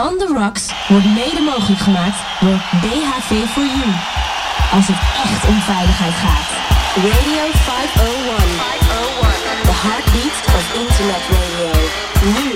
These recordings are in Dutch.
On the Rocks wordt mede mogelijk gemaakt door BHV4U. Als het echt om veiligheid gaat. Radio 501. 501. The heartbeat of internet radio. Nu.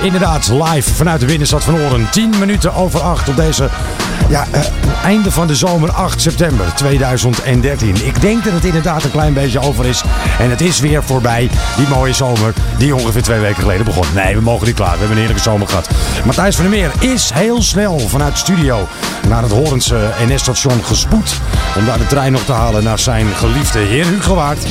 Inderdaad, live vanuit de binnenstad van Oren. 10 minuten over 8 op deze uh, einde van de zomer, 8 september 2013. Ik denk dat het inderdaad een klein beetje over is. En het is weer voorbij, die mooie zomer die ongeveer twee weken geleden begon. Nee, we mogen niet klaar. We hebben een heerlijke zomer gehad. Matthijs van der Meer is heel snel vanuit de studio naar het Horense NS-station gespoed. Om daar de trein nog te halen naar zijn geliefde heer Hugo Waard.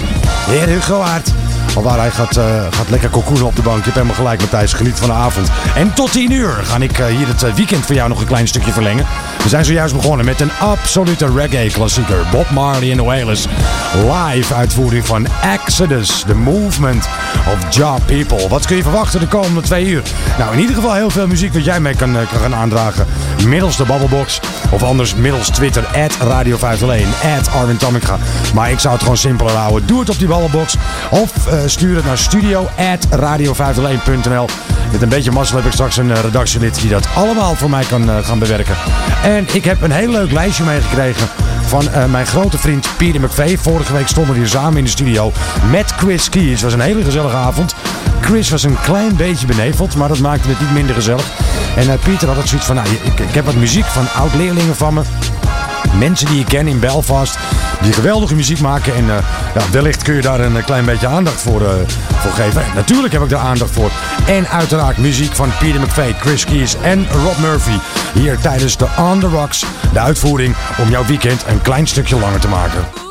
Heer Hugo Waard. Waar hij gaat, uh, gaat lekker kokoenen op de bank. Je hebt helemaal gelijk, Matthijs. Geniet van de avond. En tot 10 uur ga ik uh, hier het weekend voor jou nog een klein stukje verlengen. We zijn zojuist begonnen met een absolute reggae-klassieker. Bob Marley en the. Live uitvoering van Exodus, The Movement of Job People. Wat kun je verwachten de komende twee uur? Nou, in ieder geval heel veel muziek wat jij mee kan, kan gaan aandragen. Middels de Babbelbox. Of anders middels Twitter, Radio 501, at Armin Tomica. Maar ik zou het gewoon simpeler houden. Doe het op die Babbelbox. Of uh, stuur het naar studio at radio501.nl. Met een beetje mazzel heb ik straks een redactielid die dat allemaal voor mij kan gaan bewerken. En ik heb een heel leuk lijstje meegekregen van uh, mijn grote vriend Peter McVeigh. Vorige week stonden we hier samen in de studio met Chris Key. Het was een hele gezellige avond. Chris was een klein beetje beneveld, maar dat maakte het niet minder gezellig. En uh, Pieter had het zoiets van, nou, ik, ik heb wat muziek van oud-leerlingen van me. Mensen die ik ken in Belfast, die geweldige muziek maken. En uh, ja, wellicht kun je daar een klein beetje aandacht voor, uh, voor geven. En natuurlijk heb ik daar aandacht voor. En uiteraard muziek van Peter McVeigh, Chris Keys en Rob Murphy. Hier tijdens de On The Rocks, de uitvoering om jouw weekend een klein stukje langer te maken.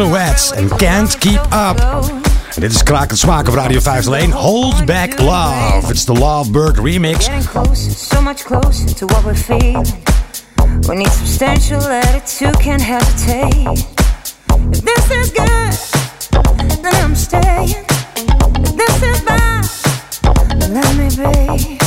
Silhouettes Can't Keep Up. En dit is Krakend Smaak op Radio 501. Hold Back Love. It's the Lovebird remix. So much closer to what we're feeling. We need substantial attitude, can't hesitate. If this is good, then I'm staying. If this is bad, let me be.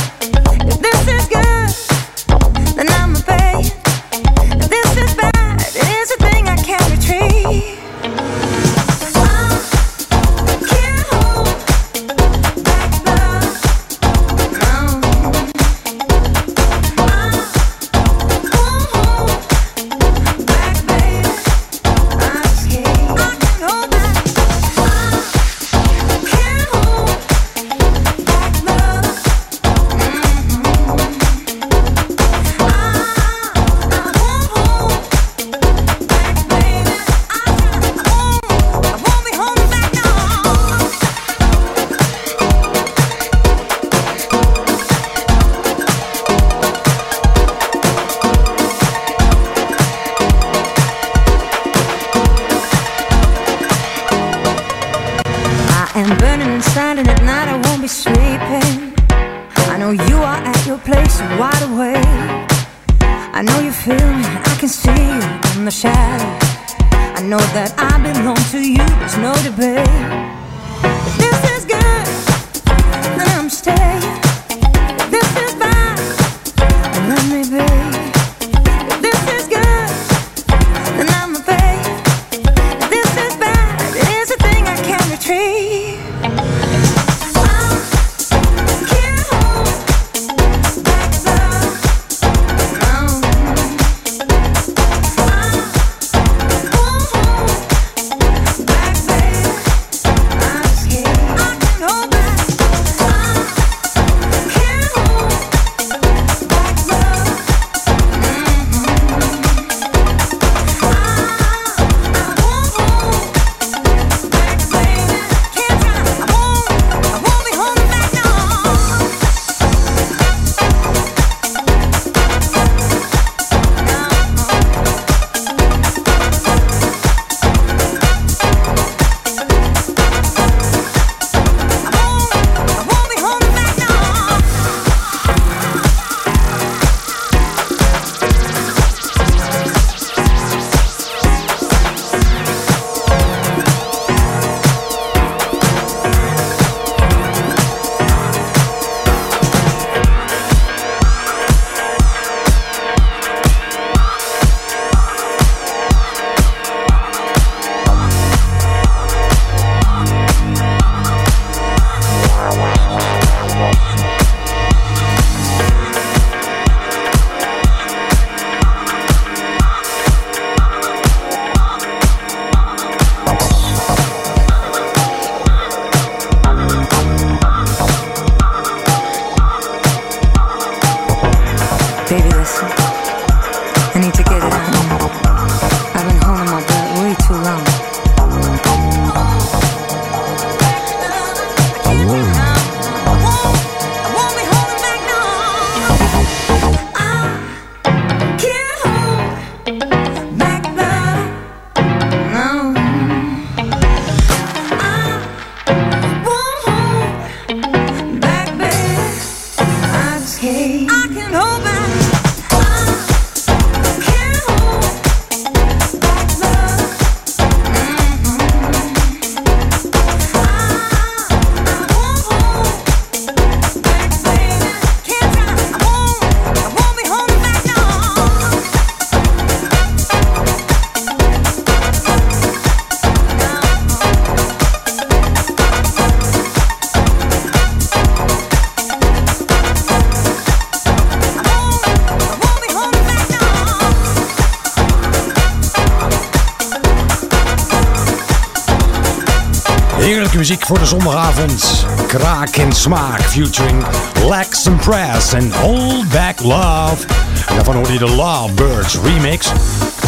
Voor de zondagavond. Kraak en smaak featuring Lex and Press en Hold Back Love. En daarvan hoorde je de Lovebirds remix.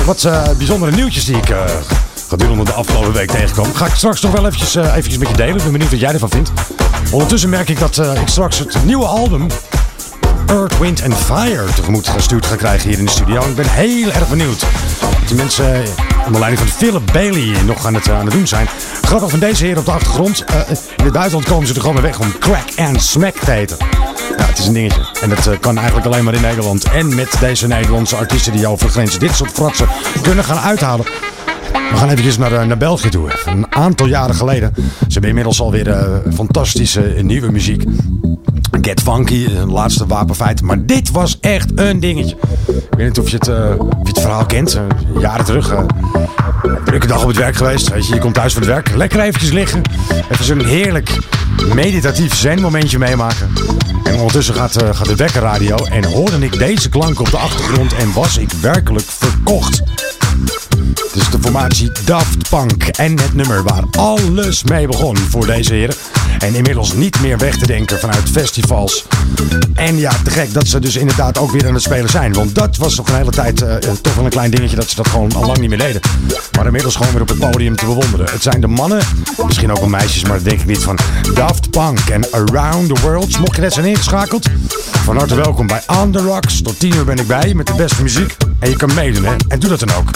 Wat eh, bijzondere nieuwtjes die ik eh, gedurende de afgelopen week tegenkwam. Ga ik straks nog wel eventjes, eh, eventjes met je delen. Ik ben benieuwd wat jij ervan vindt. Ondertussen merk ik dat ik straks het nieuwe album Earth, Wind and Fire tegemoet gestuurd ga krijgen hier in de studio. Ik ben heel erg benieuwd. Wat die mensen onder leiding van Philip Bailey nog aan het, aan het doen zijn. Grappig van deze heren op de achtergrond. eh, in het buitenland komen ze er gewoon weg om crack and smack te heten. Ja, het is een dingetje. En dat eh, kan eigenlijk alleen maar in Nederland. En met deze Nederlandse artiesten die over grens dit soort fratsen kunnen gaan uithalen. We gaan eventjes naar, eh, naar België toe. Een aantal jaren geleden. Ze hebben inmiddels alweer eh, fantastische eh, nieuwe muziek. Get Funky, een laatste wapenfeit. Maar dit was echt een dingetje. Ik weet niet of je het, eh, of je het verhaal kent. Eh, jaren terug. eh, drukke dag op het werk geweest. Weet je, komt thuis van het werk. Lekker eventjes liggen. Even zo'n heerlijk meditatief zen-momentje meemaken. En ondertussen gaat, eh, gaat de wekkerradio. En hoorde ik deze klank op de achtergrond. En was ik werkelijk verkocht. Het is de formatie Daft Punk en het nummer waar alles mee begon voor deze heren. En inmiddels niet meer weg te denken vanuit festivals. En ja, te gek dat ze dus inderdaad ook weer aan het spelen zijn. Want dat was nog een hele tijd eh, eh, toch wel een klein dingetje dat ze dat gewoon al lang niet meer deden. Maar inmiddels gewoon weer op het podium te bewonderen. Het zijn de mannen, misschien ook wel meisjes, maar dat denk ik niet van Daft Punk en Around the World. Mocht je net zijn ingeschakeld, van harte welkom bij The Rocks. Tot 10 uur ben ik bij je met de beste muziek. En je kan meedoen, hè. En doe dat dan ook.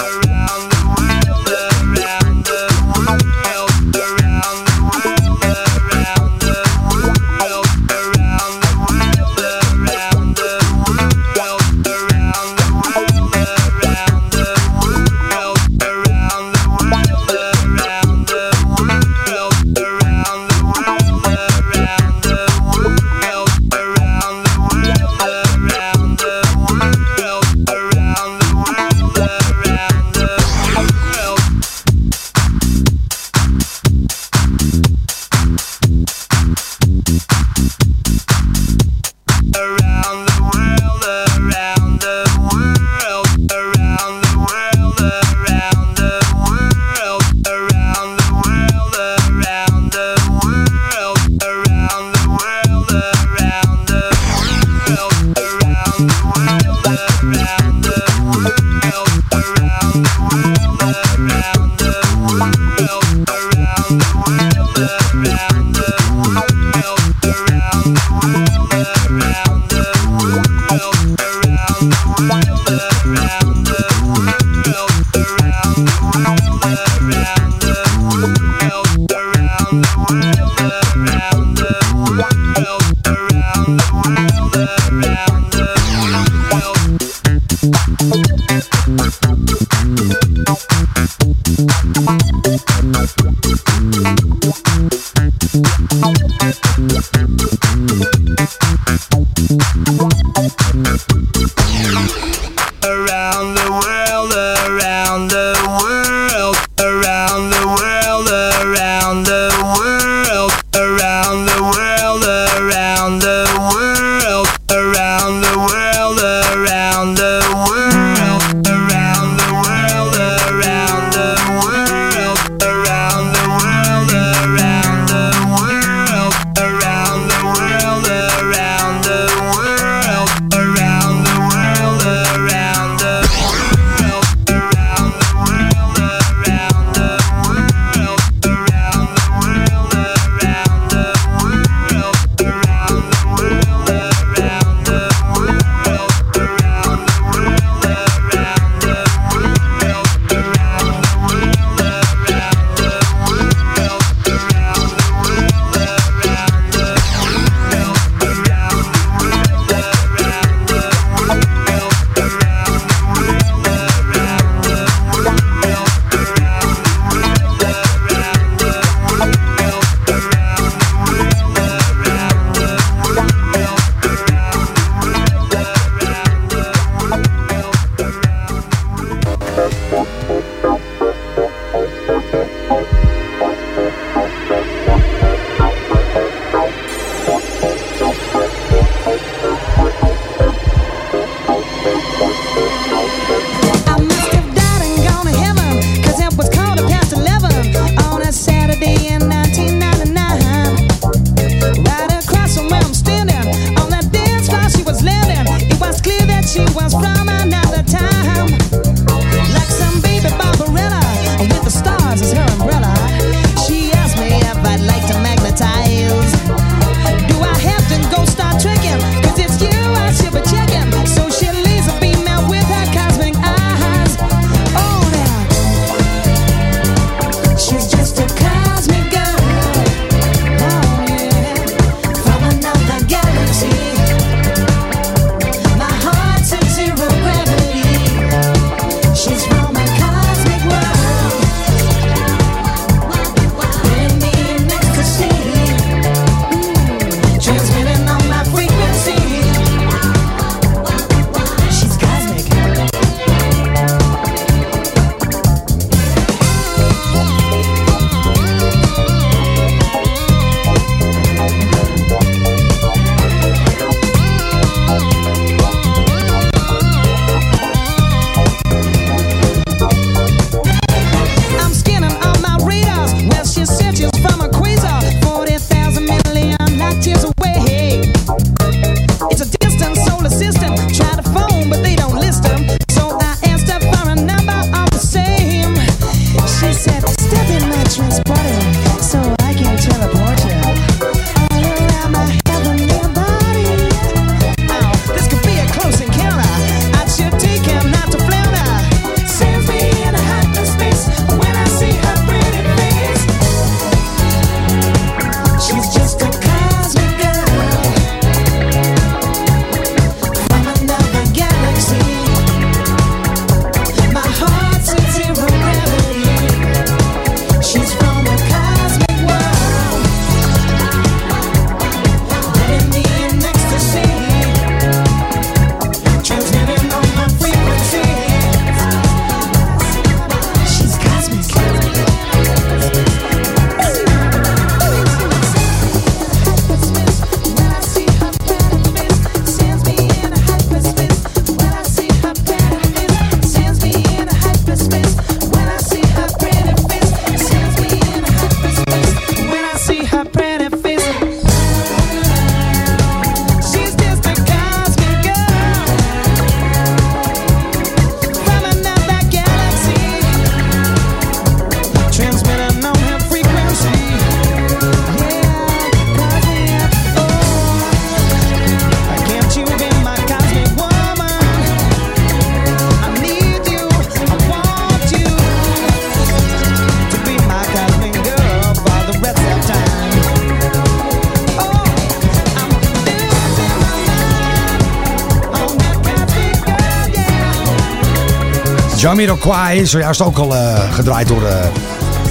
Jamiroquai, zojuist ook al uh, gedraaid door uh,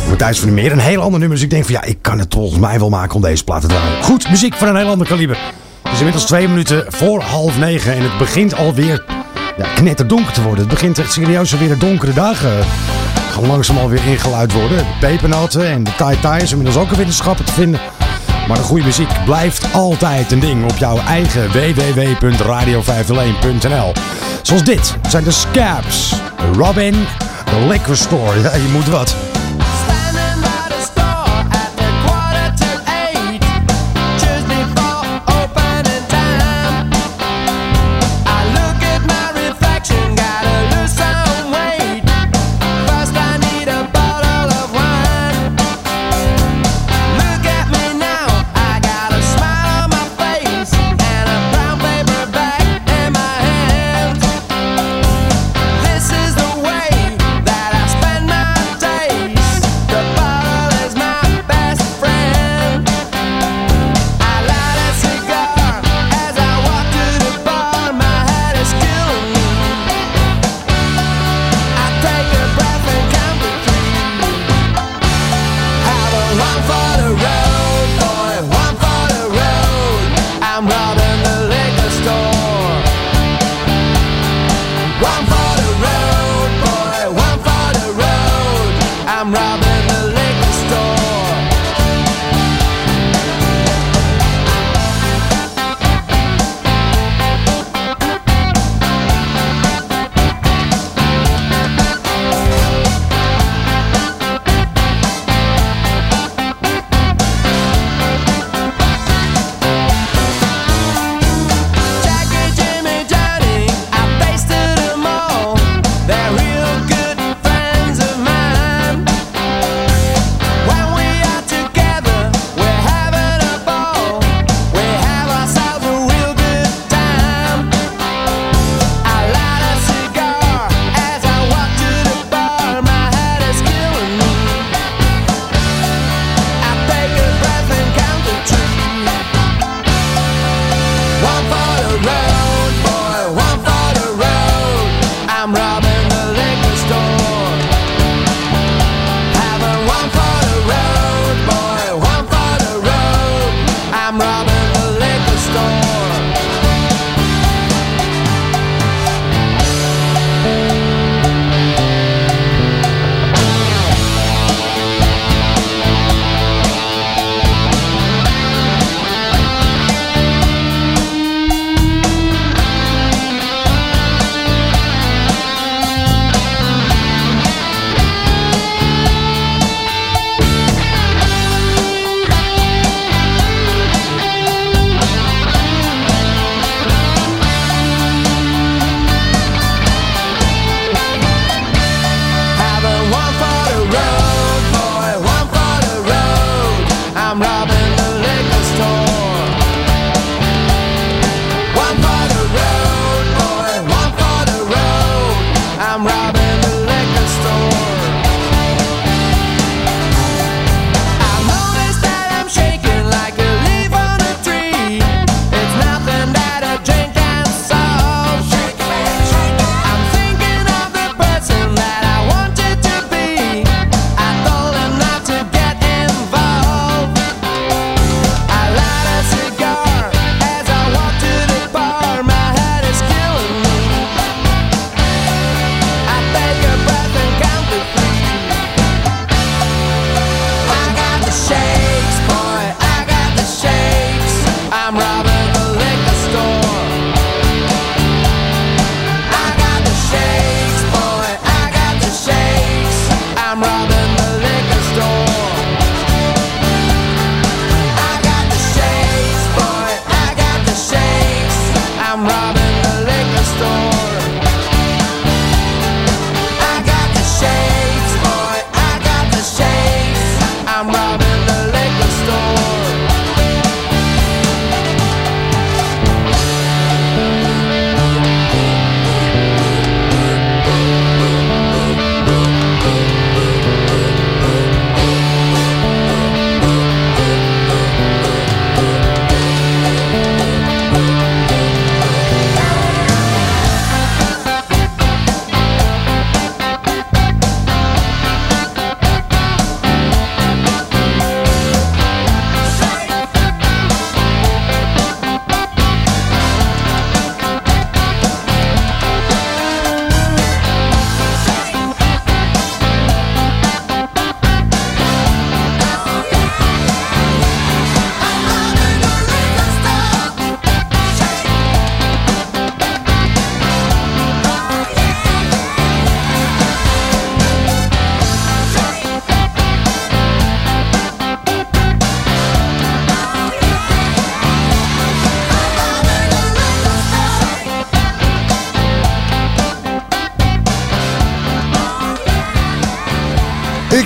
Matthijs van der Meer. Een heel ander nummer, dus ik denk van ja, ik kan het volgens mij wel maken om deze plaat te draaien. Goed, muziek van een heel ander kaliber. Het is inmiddels twee minuten voor half negen en het begint alweer ja, knetterdonker te worden. Het begint echt serieus alweer de donkere dagen gaan langzaam alweer ingeluid worden. De en de tai tai is inmiddels ook alweer de schappen te vinden. Maar de goede muziek blijft altijd een ding op jouw eigen www.radio501.nl. Zoals dit zijn de Scabs, Robin, The Liquor Store. Ja, je moet wat.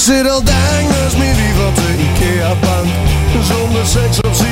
zit al dagen niet midden wat de Ikea-bank. Zonder seks of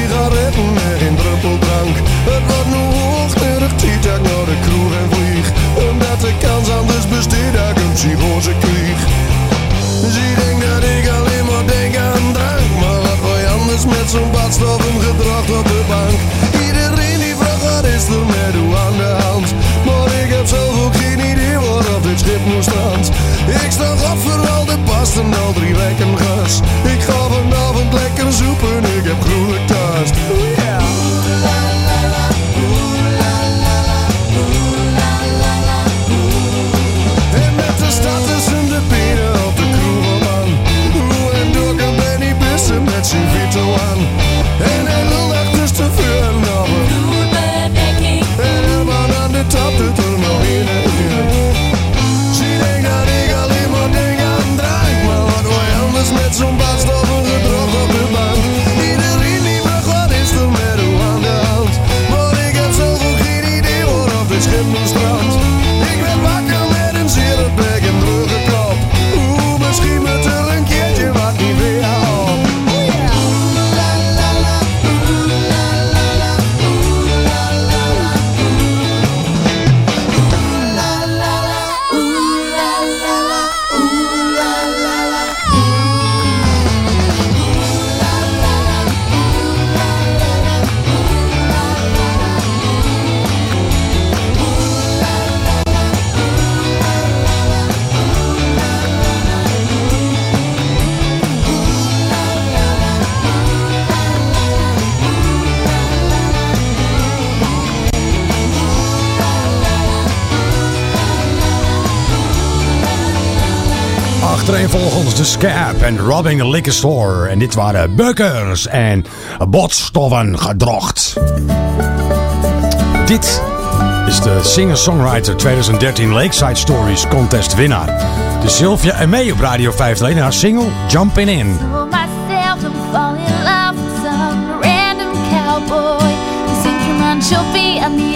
Robbing a Liquor Store. En dit waren Bukkers en Botstoffen gedrocht. Dit is de Singer-Songwriter 2013 Lakeside Stories Contest winnaar. De Sylvia en mee op Radio 5 haar single Jumping In. in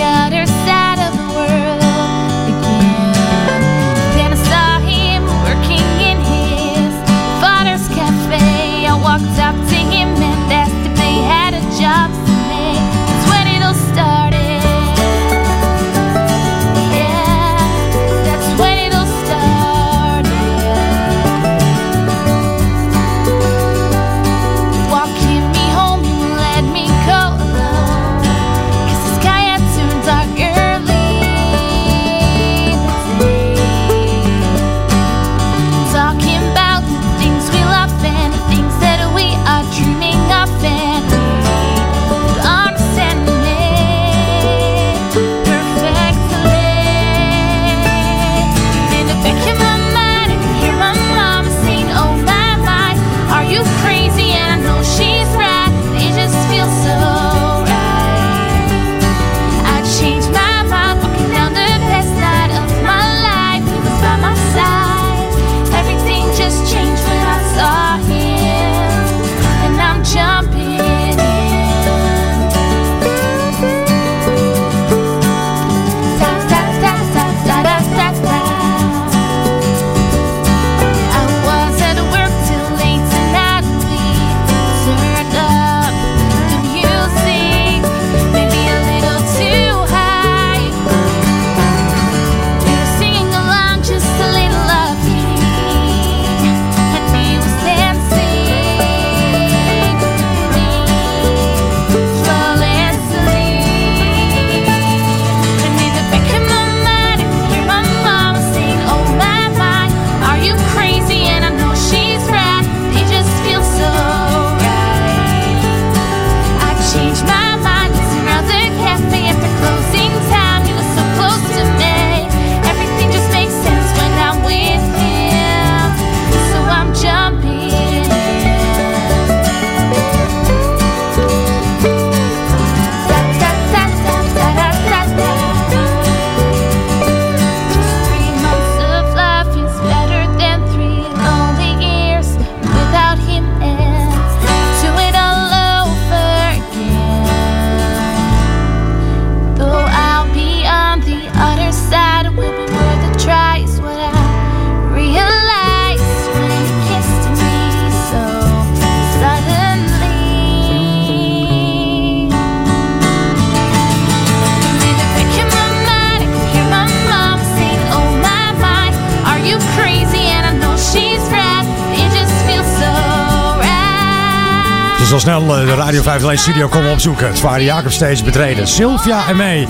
geleden studio komen opzoeken. Het waren Jacob steeds betreden. Sylvia en mee.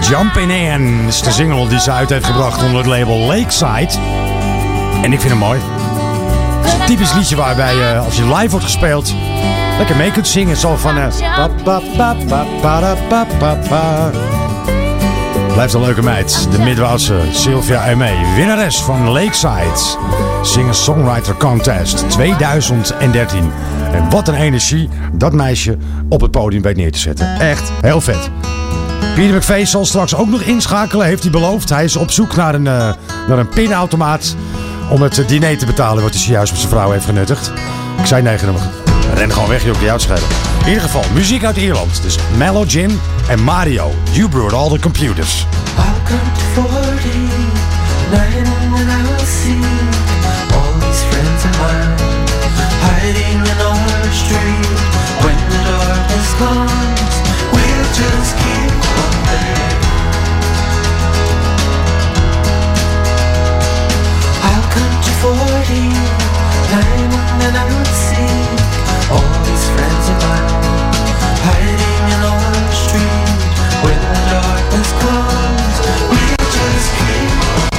Jump In is de single die ze uit heeft gebracht onder het label Lakeside. En ik vind hem mooi. Het is een typisch liedje waarbij je, als je live wordt gespeeld, lekker mee kunt zingen. Zo van... Blijft een leuke meid. De Midwoudse Sylvia M.E. Winnares van Lakeside. Singer-Songwriter Contest 2013. En wat een energie dat meisje op het podium weet neer te zetten. Echt heel vet. Peter McVeigh zal straks ook nog inschakelen, heeft hij beloofd. Hij is op zoek naar een, eh, naar een pinautomaat om het eh, diner te betalen... wat hij zojuist met zijn vrouw heeft genuttigd. Ik zei hem, ren gewoon weg, joh, jou schelen. In ieder geval, muziek uit Ierland. Dus Mellow Jim en Mario. You brought all the computers. Welcome to 40, night and I'll see all these friends of mine hiding in street. The darkness comes, we'll just keep quiet. I'll come to 40, night and I'll see all these friends of mine hiding in our street. When the darkness comes, we'll just keep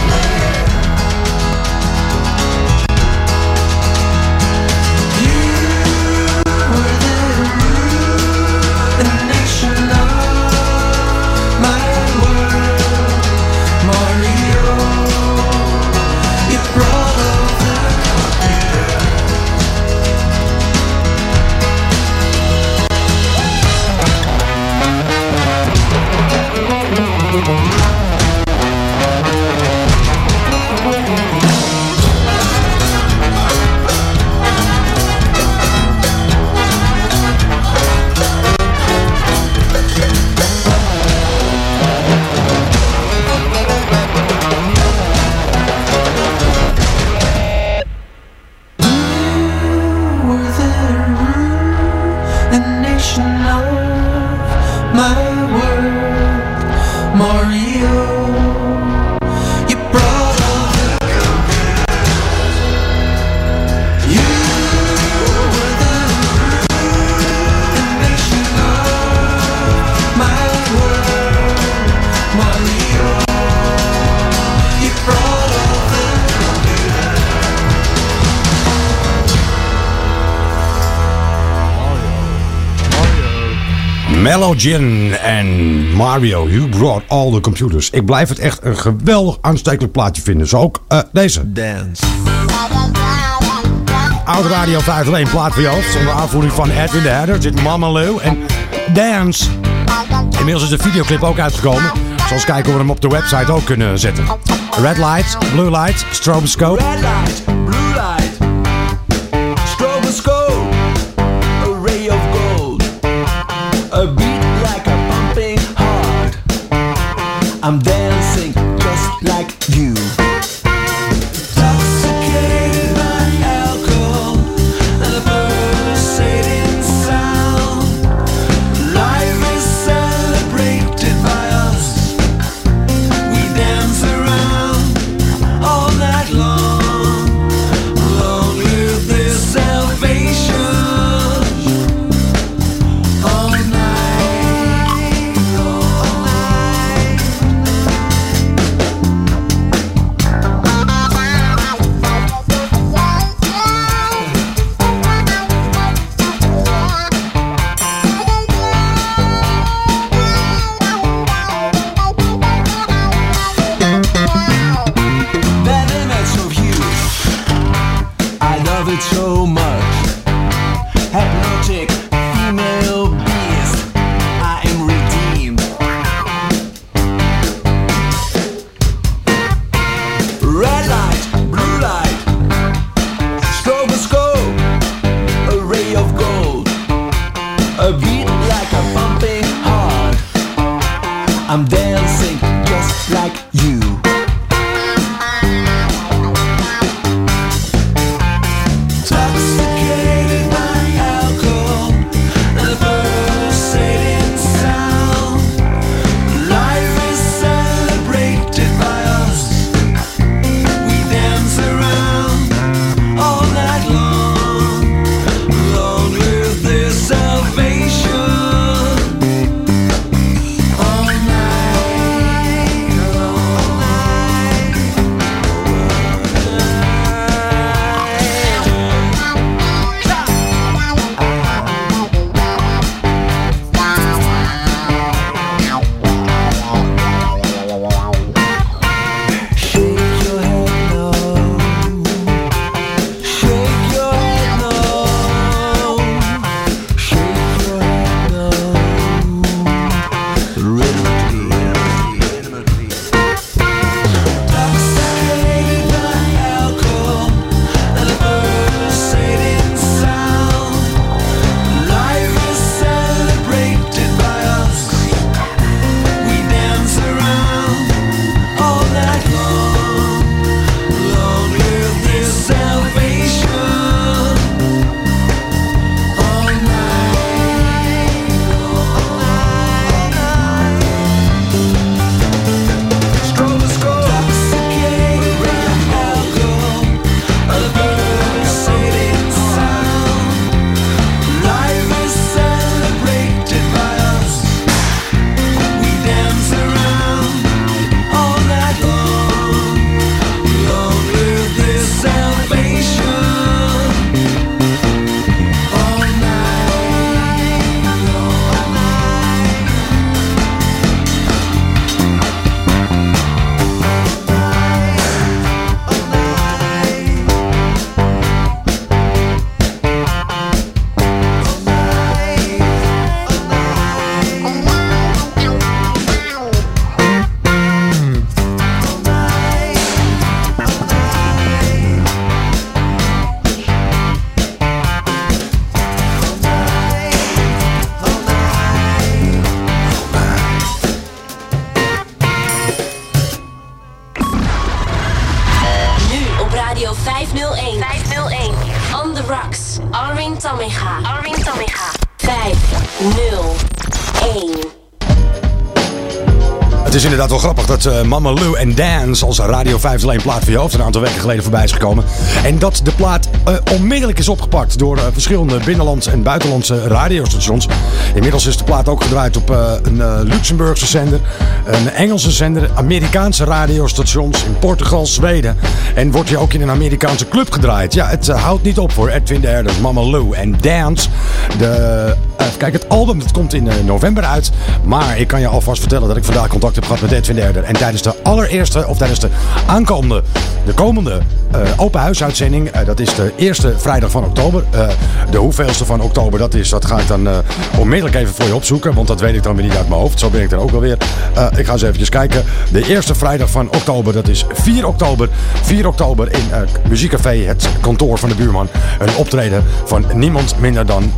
Gin en Mario, you brought all the computers. Ik blijf het echt een geweldig aanstekelijk plaatje vinden. Zo ook eh, deze. Dance. Oud Radio 501 plaat voor je hoofd. Onder aanvoering van Edwin de Herder. Zit Mama Lou en Dance. Inmiddels is de videoclip ook uitgekomen. Zoals kijken we hem op de website ook kunnen zetten. Red light, blue light, stroboscope. Red light, Mama Lou en Dance als Radio 5 alleen plaat voor je hoofd een aantal weken geleden voorbij is gekomen. En dat de plaat eh, onmiddellijk is opgepakt door eh, verschillende binnenlandse en buitenlandse radiostations. Inmiddels is de plaat ook gedraaid op eh, een eh, Luxemburgse zender, een Engelse zender, Amerikaanse radiostations in Portugal, Zweden. En wordt hier ook in een Amerikaanse club gedraaid. Ja, het eh, houdt niet op voor Edwin de Herder, Mama Lou en Dance. De, kijk, het album dat komt in eh, november uit. Maar ik kan je alvast vertellen dat ik vandaag contact heb gehad met Edwin de Herder. En tijdens de allereerste, of tijdens de aankomende, de komende eh, open huisuitzending. eh, dat is de eerste vrijdag van oktober. De hoeveelste van oktober dat is, dat ga ik dan onmiddellijk even voor je opzoeken. Want dat weet ik dan weer niet uit mijn hoofd. Zo ben ik er ook wel weer. Eh, ik ga eens eventjes kijken. De eerste vrijdag van oktober, dat is 4 oktober. 4 oktober in Muziekcafé, het kantoor van de buurman. Een optreden van niemand minder dan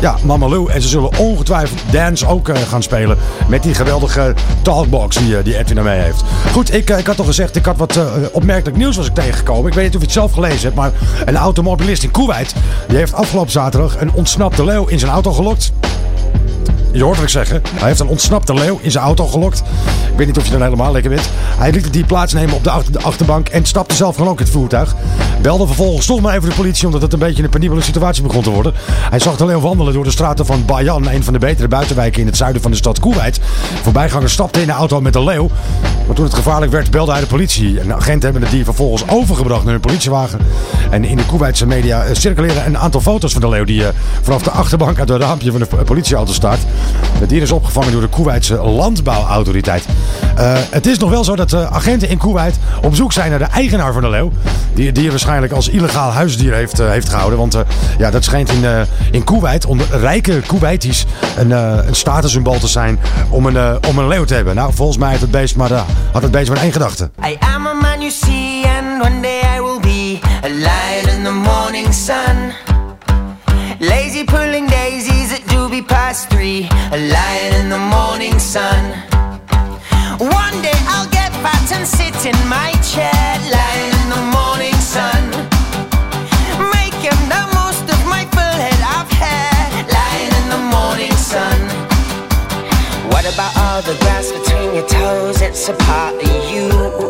ja, Mama Lou. En ze zullen ongetwijfeld dance ook eh, gaan spelen. Met die geweldige talkbox die, eh, die Edwin ermee heeft. Goed, ik, eh, ik had al gezegd, ik had wat opmerkelijk nieuws was ik tegengekomen. Ik weet niet of je het zelf gelezen hebt, maar een automobilist in Kuwait... die heeft afgelopen zaterdag een ontsnapte leeuw in zijn auto gelokt. Je hoort wat ik zeggen. Hij heeft een ontsnapte leeuw in zijn auto gelokt. Ik weet niet of je dan helemaal lekker bent. Hij liet die plaatsnemen op de, achter- de achterbank en stapte zelf gewoon ook het voertuig. Belde vervolgens toch maar even de politie omdat het een beetje een penibele situatie begon te worden. Hij zag de leeuw wandelen door de straten van Bayan, een van de betere buitenwijken in het zuiden van de stad Kuwait. Voorbijgangers stapten in de auto met de leeuw. Maar toen het gevaarlijk werd, belde hij de politie. En agenten hebben het dier vervolgens overgebracht naar een politiewagen. En in de Kuwaitse media eh, circuleren een aantal foto's van de leeuw die eh, vanaf de achterbank uit het raampje van de eh, politieauto staat. Het dier is opgevangen door de Koeweitse landbouwautoriteit. Het is nog wel zo dat eh, agenten in Kuwait op zoek zijn naar de eigenaar van de leeuw. Die het dier waarschijnlijk als illegaal huisdier heeft, eh, heeft gehouden. Want eh, ja, dat schijnt in, eh in Kuwait, onder rijke Kuwaitis, een, een statussymbool te zijn om een, om een leeuw te hebben. Nou, volgens mij heeft het beest maar, had het beest maar één gedachte. I am a man you see, and one day I will be a lion in the morning sun. Lazy pulling daisies at doobie past three, a lion in the morning sun. One day I'll get fat and sit in my chair, It's a part of you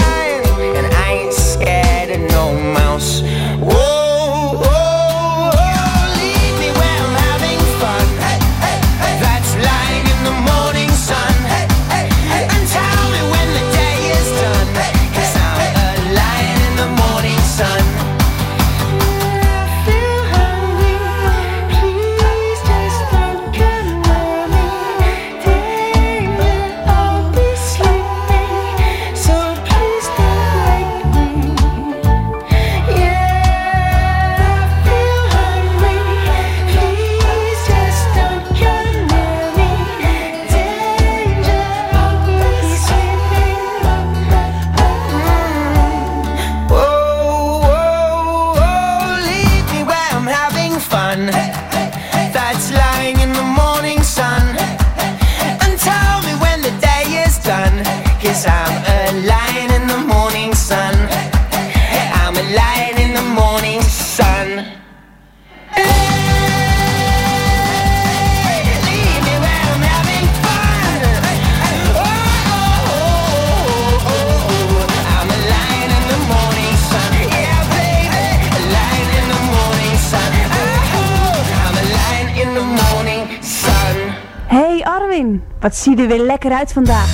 Wat ziet er weer lekker uit vandaag.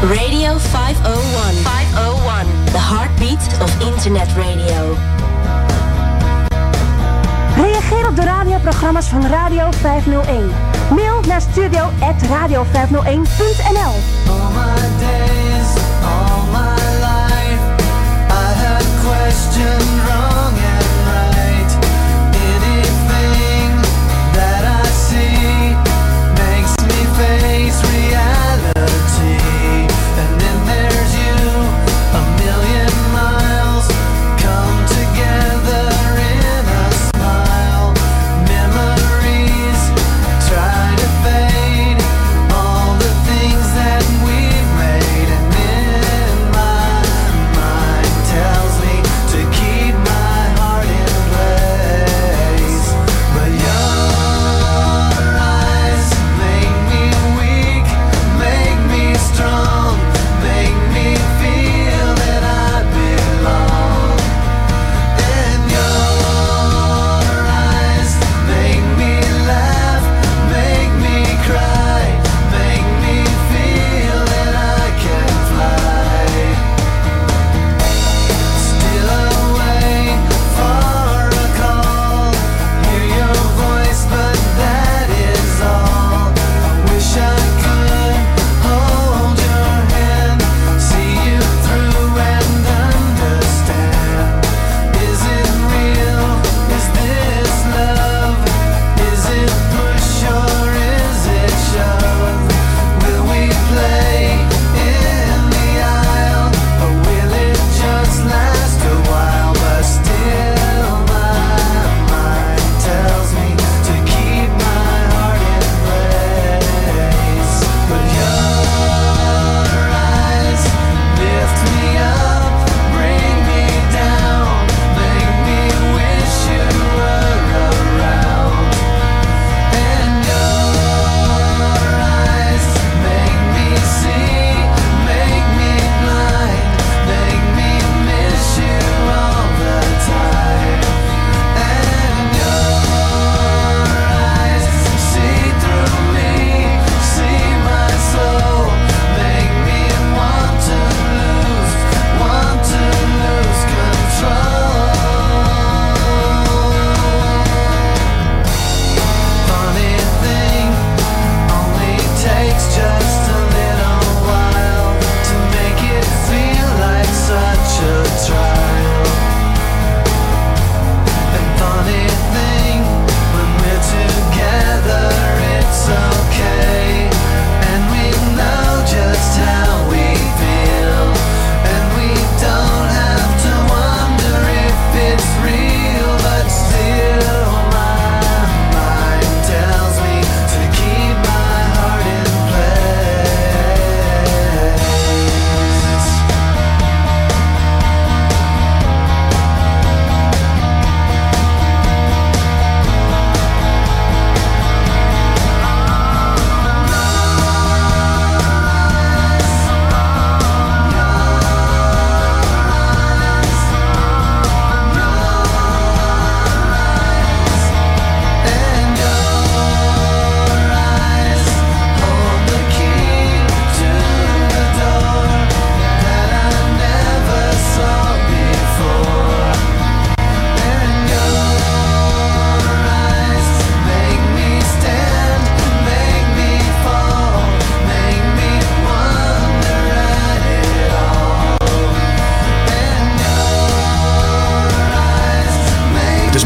Radio 501. 501. The heartbeat of internet radio. Reageer op de radioprogramma's van Radio 501. Mail naar studio at radio501.nl. question wrong.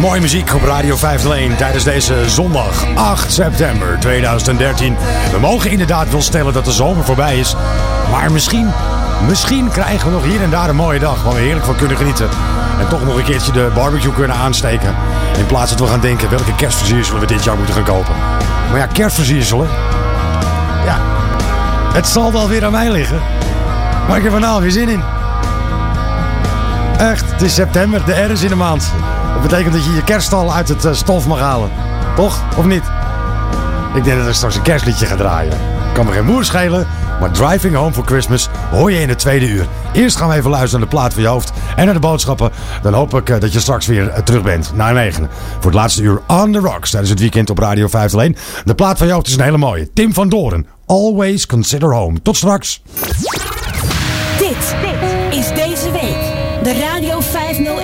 Mooie muziek op Radio 501 tijdens deze zondag 8 september 2013. We mogen inderdaad wel stellen dat de zomer voorbij is. Maar misschien, misschien krijgen we nog hier en daar een mooie dag waar we heerlijk van kunnen genieten. En toch nog een keertje de barbecue kunnen aansteken. In plaats dat we gaan denken welke kerstversierselen we dit jaar moeten gaan kopen. Maar ja, kerstversierselen. Ja, het zal wel weer aan mij liggen. Maar ik heb er nou weer zin in. Echt, het is september, de R is in de maand. Dat betekent dat je je kerststal uit het eh, stof mag halen. Toch? Of niet? Ik denk dat ik straks een kerstliedje ga draaien. Kan me geen moer schelen, maar Driving Home for Christmas hoor je in het tweede uur. Eerst gaan we even luisteren naar de plaat van je hoofd en naar de boodschappen. Dan hoop ik eh, dat je straks weer eh, terug bent naar Nijmegen. Voor het laatste uur On The Rocks tijdens het weekend op Radio 501. De plaat van je hoofd is een hele mooie. Tim van Doren, Always Consider Home. Tot straks. Dit, dit is deze week de Radio 501.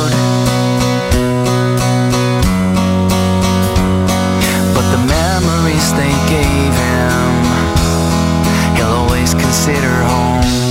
The memories they gave him, he'll always consider home.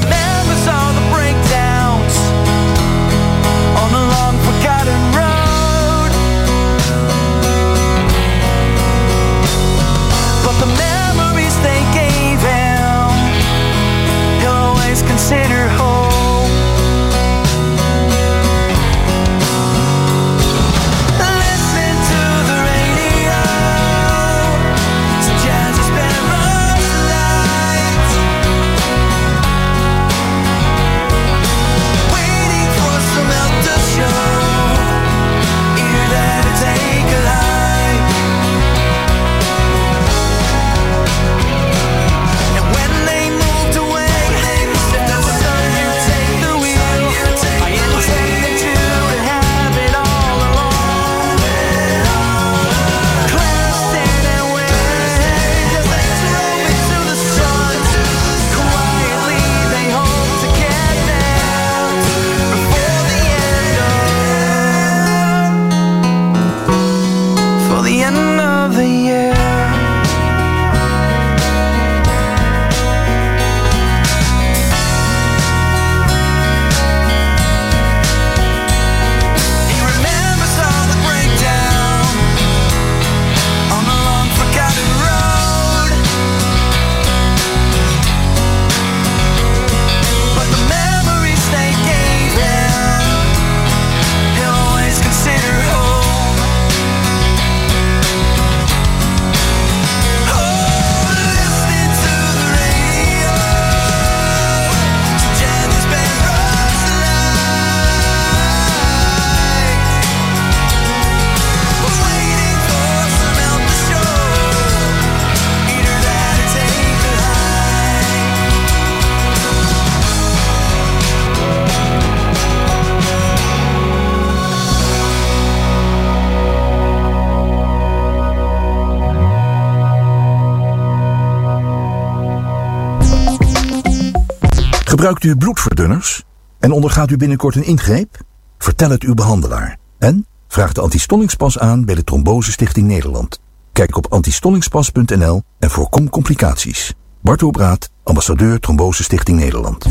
Gebruikt u bloedverdunners en ondergaat u binnenkort een ingreep? Vertel het uw behandelaar. En vraag de antistollingspas aan bij de Trombose Stichting Nederland. Kijk op antistollingspas.nl en voorkom complicaties. Bart Obraat, ambassadeur Trombose Stichting Nederland.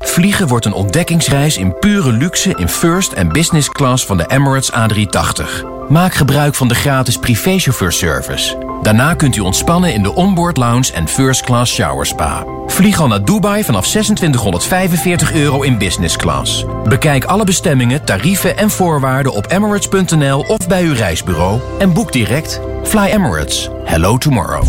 Vliegen wordt een ontdekkingsreis in pure luxe in first en business class van de Emirates A380. Maak gebruik van de gratis privéchauffeurservice. Daarna kunt u ontspannen in de onboard lounge en first class shower spa. Vlieg al naar Dubai vanaf 2645 euro in business class. Bekijk alle bestemmingen, tarieven en voorwaarden op emirates.nl of bij uw reisbureau en boek direct. Fly Emirates. Hello Tomorrow.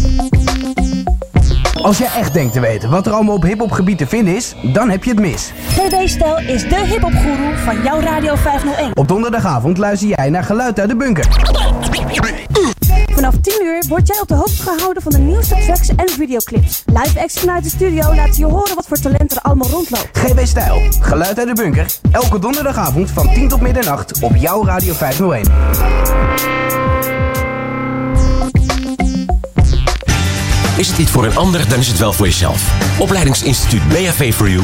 Als jij echt denkt te weten wat er allemaal op hiphopgebied te vinden is, dan heb je het mis. GB Stijl is de hiphopgoeroe van jouw Radio 501. Op donderdagavond luister jij naar Geluid uit de Bunker. Vanaf 10 uur word jij op de hoogte gehouden van de nieuwste tracks en videoclips. Live action vanuit de studio laat je horen wat voor talent er allemaal rondloopt. GB Stijl, Geluid uit de Bunker. Elke donderdagavond van 10 tot middernacht op jouw Radio 501. Is het niet voor een ander, dan is het wel voor jezelf. Opleidingsinstituut BHV for You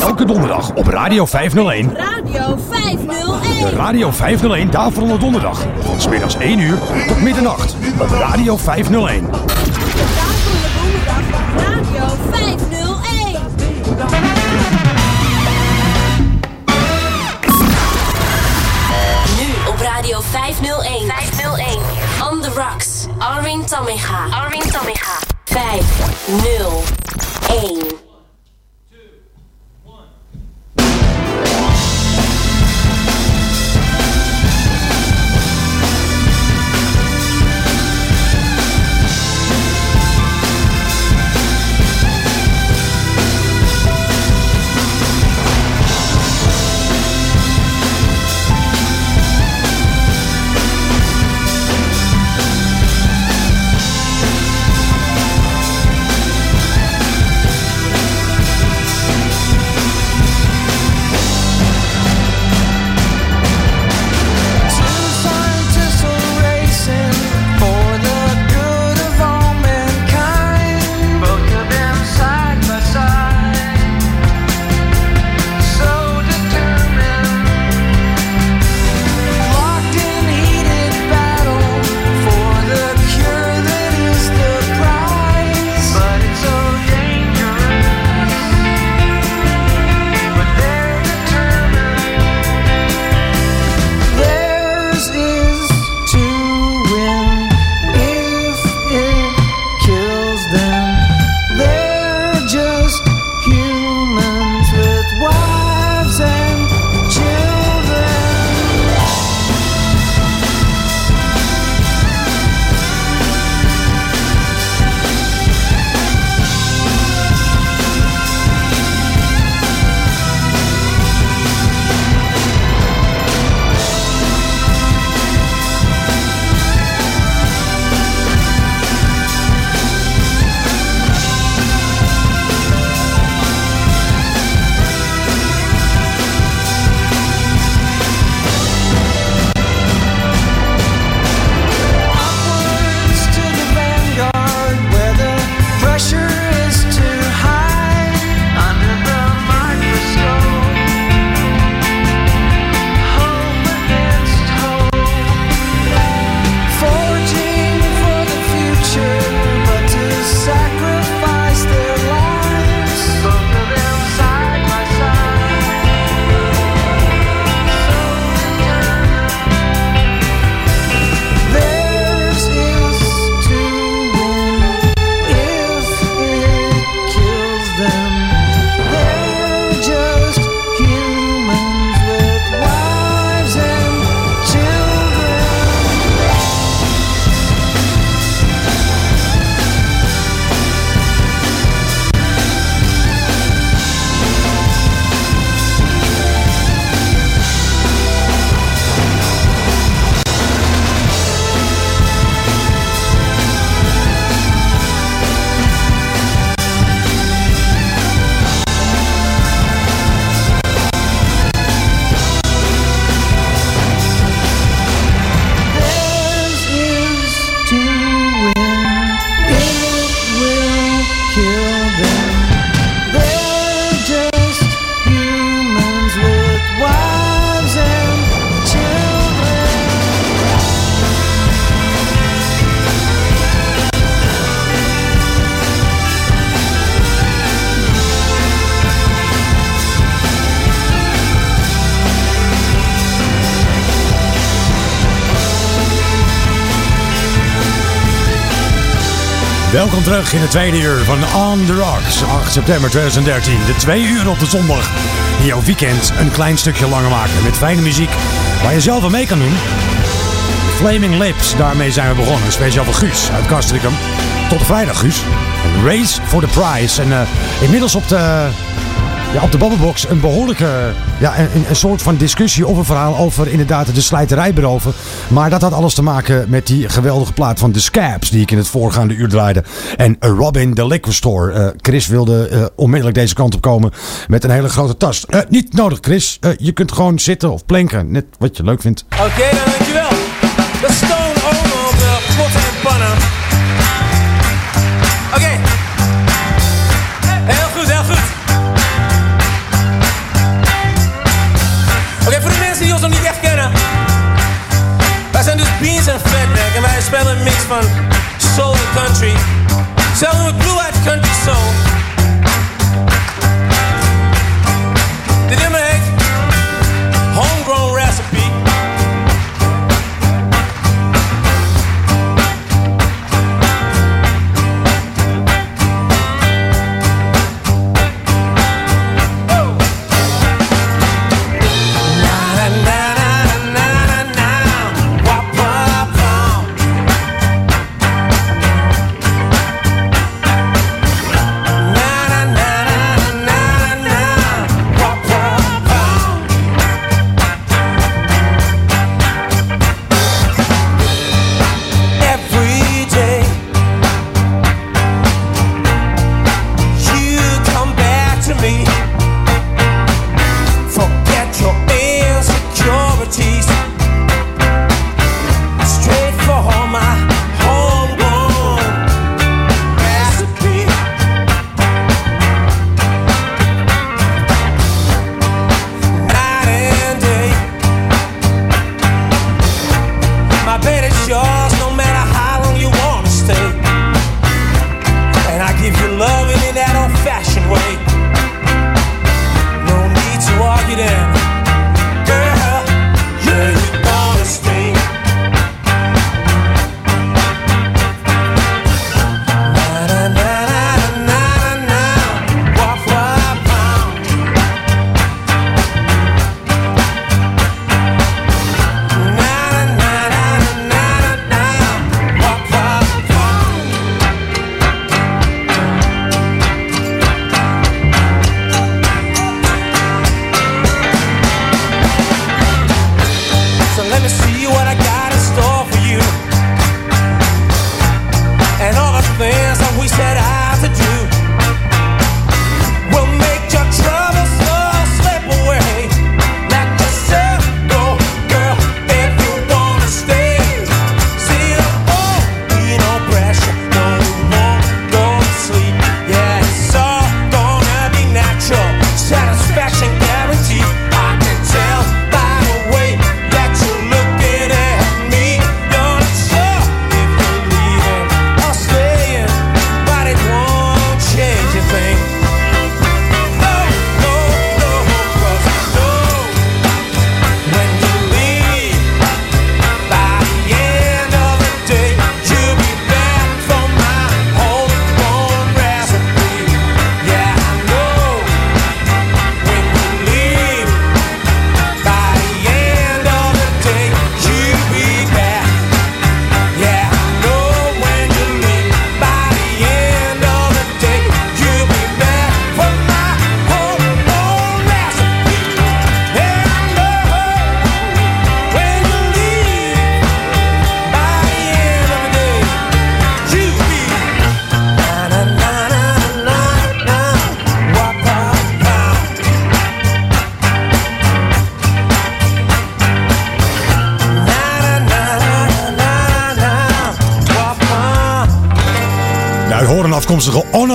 Elke donderdag op Radio 501. Radio 501. De Radio 501 Daverende Donderdag. Van smiddags 1 uur tot middernacht. Op Radio 501. Welkom terug in het tweede uur van On The Rocks. 8 september 2013. De twee uur op de zondag. Die jouw weekend een klein stukje langer maken. Met fijne muziek waar je zelf aan mee kan doen. Flaming Lips, daarmee zijn we begonnen. Speciaal voor Guus uit Castricum. Tot vrijdag, Guus. Race for the prize. En eh, inmiddels op de, ja, op de Babbelbox een behoorlijke... Ja, een, een soort van discussie of een verhaal over inderdaad de slijterij beroven. Maar dat had alles te maken met die geweldige plaat van The Scabs... die ik in het voorgaande uur draaide. En Robin the Liquor Store. Eh, Chris wilde eh, onmiddellijk deze kant op komen met een hele grote tas. Eh, niet nodig, Chris. Je kunt gewoon zitten of planken. Net wat je leuk vindt. Oké, dan dankjewel. De Stone Oma op de potten en pannen. Spelen een mix van soul en country. Zelfs met Blue Eyed Country Soul.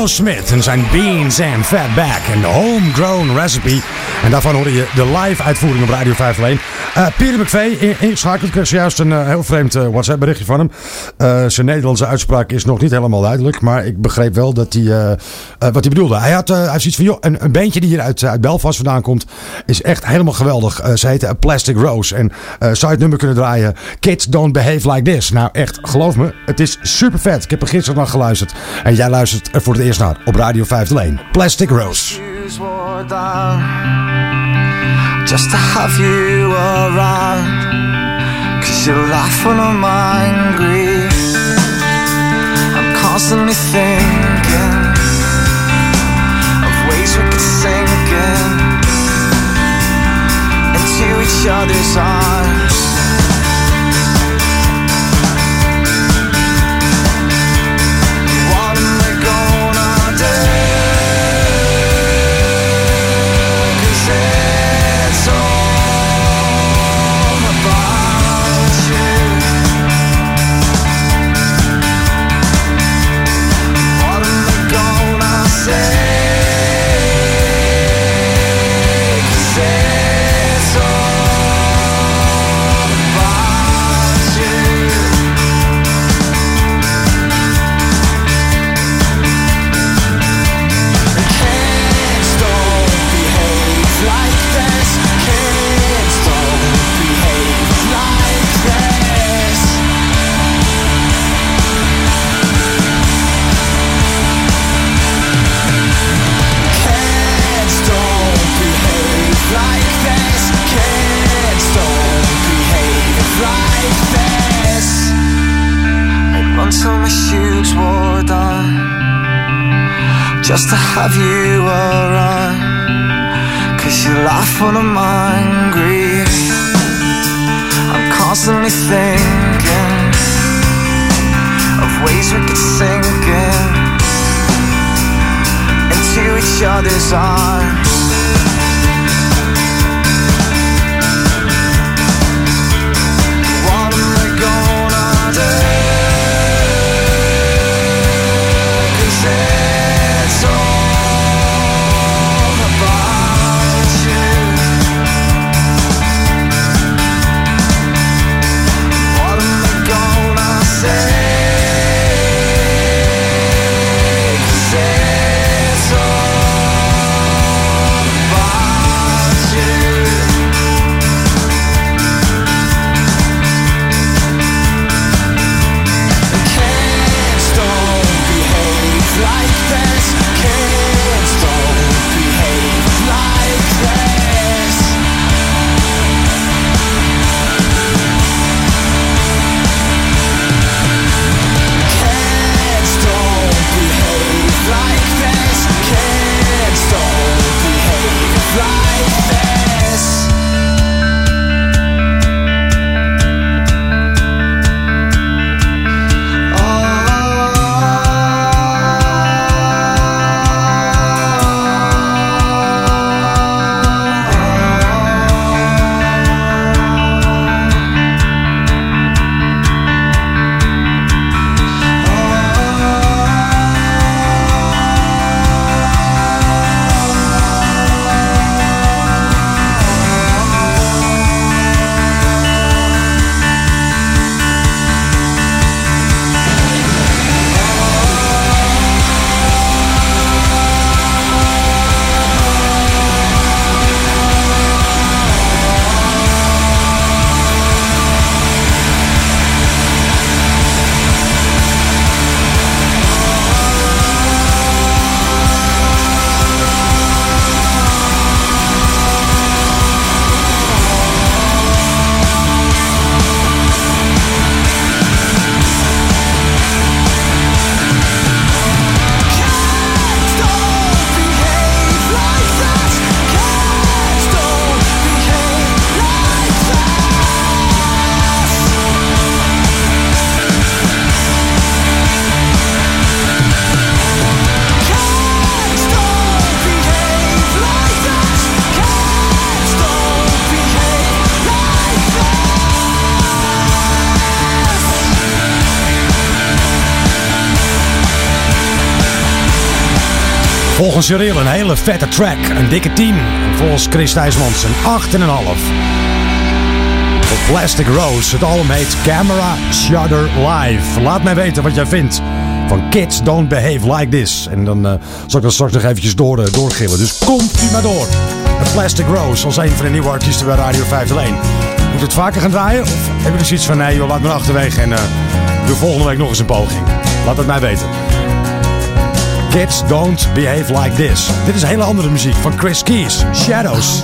Smith en zijn Beans and Fatback en de Homegrown Recipe. En daarvan hoorde je de live uitvoering op Radio 501. Uh, Pierre McVee, in- ingeschakeld. Ik kreeg zojuist een eh, heel vreemd eh, WhatsApp berichtje van hem. Eh, zijn Nederlandse uitspraak is nog niet helemaal duidelijk. Maar ik begreep wel dat hij, eh, eh, wat hij bedoelde. Hij had, eh, hij zoiets van, joh, een, een bandje die hier uit, uit Belfast vandaan komt, is echt helemaal geweldig. Eh, ze A Plastic Rose. En eh, zou je het nummer kunnen draaien? Kids Don't Behave Like This. Nou echt, geloof me, het is super vet. Ik heb er gisteren naar geluisterd. En jij luistert er voor het eerst naar op Radio 501. Plastic Rose. Just to have you around. Cause you laugh when I'm angry. I'm constantly thinking of ways we could sink in into each other's arms. Till my shoes wore down just to have you around. Cause you laugh when I'm angry. I'm constantly thinking of ways we could sink in into each other's arms. Volgens Cyril een hele vette track. Een dikke 10. En volgens Chris Thijsmans een 8,5. Voor Plastic Rose. Het album heet Camera Shutter Live. Laat mij weten wat jij vindt van Kids Don't Behave Like This. En dan eh, zal ik dat straks nog eventjes door, eh, doorgillen. Dus komt u maar door. En Plastic Rose als een van de nieuwe artiesten bij Radio 501. Moet het vaker gaan draaien? Of hebben we dus iets van nee joh, laat me achterwege en eh doe volgende week nog eens een poging. Laat het mij weten. Kids Don't Behave Like This. Dit is hele andere muziek van Chris Keys. Shadows.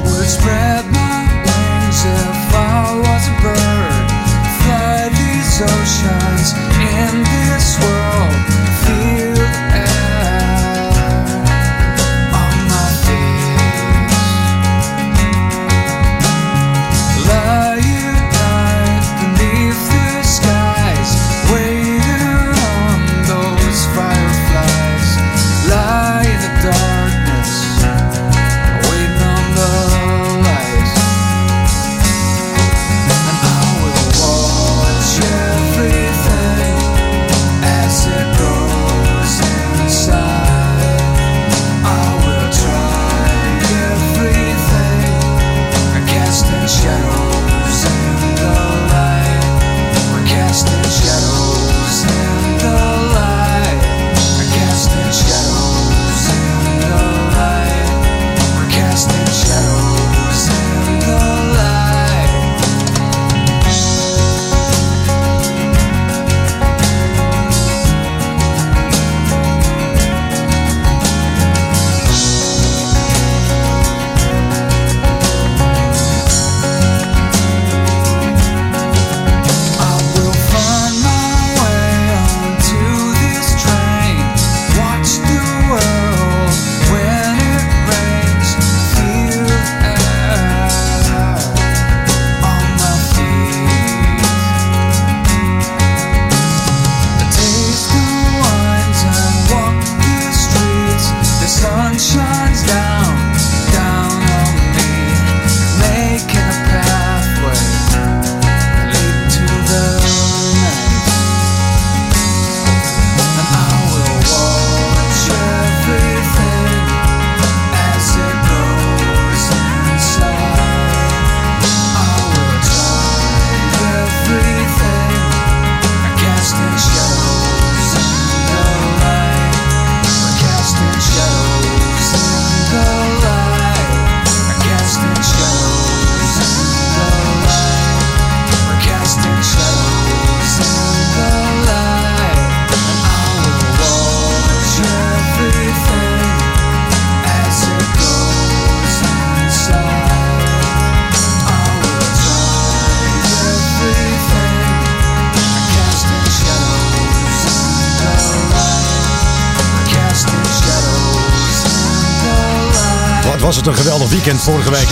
Weekend vorige week.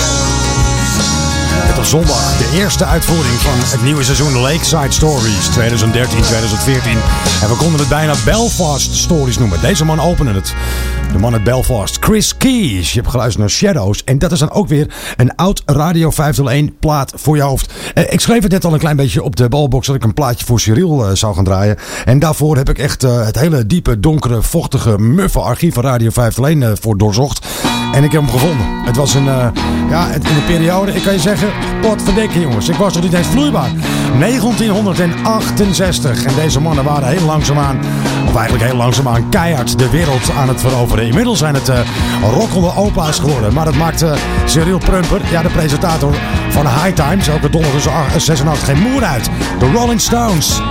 Met op zondag de eerste uitvoering van het nieuwe seizoen Lakeside Stories 2013-2014. En we konden het bijna Belfast Stories noemen. Deze man opende het. De man uit Belfast, Chris Keys. Je hebt geluisterd naar Shadows. En dat is dan ook weer een oud Radio 501 plaat voor je hoofd. Eh, ik schreef het net al een klein beetje op de balbox dat ik een plaatje voor Cyril eh, zou gaan draaien. En daarvoor heb ik echt eh, het hele diepe, donkere, vochtige, muffe archief van Radio 501 eh, voor doorzocht. En ik heb hem gevonden. Het was een, eh, ja, het- in een periode, ik kan je zeggen, wat verdikken jongens. Ik was nog niet eens vloeibaar. 1968. En deze mannen waren heel langzaamaan, of eigenlijk heel langzaamaan, keihard de wereld aan het veroveren. Inmiddels zijn het uh, rockende opa's geworden. Maar dat maakt eh, Cyril Prumper, ja, de presentator van High Times, elke donderdag tussen 6 en 8 geen moer uit. De Rolling Stones.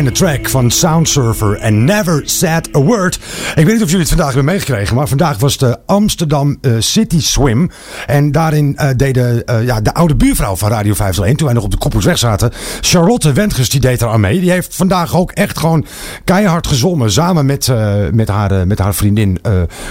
Fijne track van Soundsurfer en Never Said a Word. Ik weet niet of jullie het vandaag hebben meegekregen, maar vandaag was de Amsterdam eh, City Swim. En daarin eh, deden eh, ja, de oude buurvrouw van Radio 501, toen wij nog op de Koppelsweg zaten, Charlotte Wendges, die deed er aan mee. Die heeft vandaag ook echt gewoon keihard gezongen, samen met, met, haar, met haar vriendin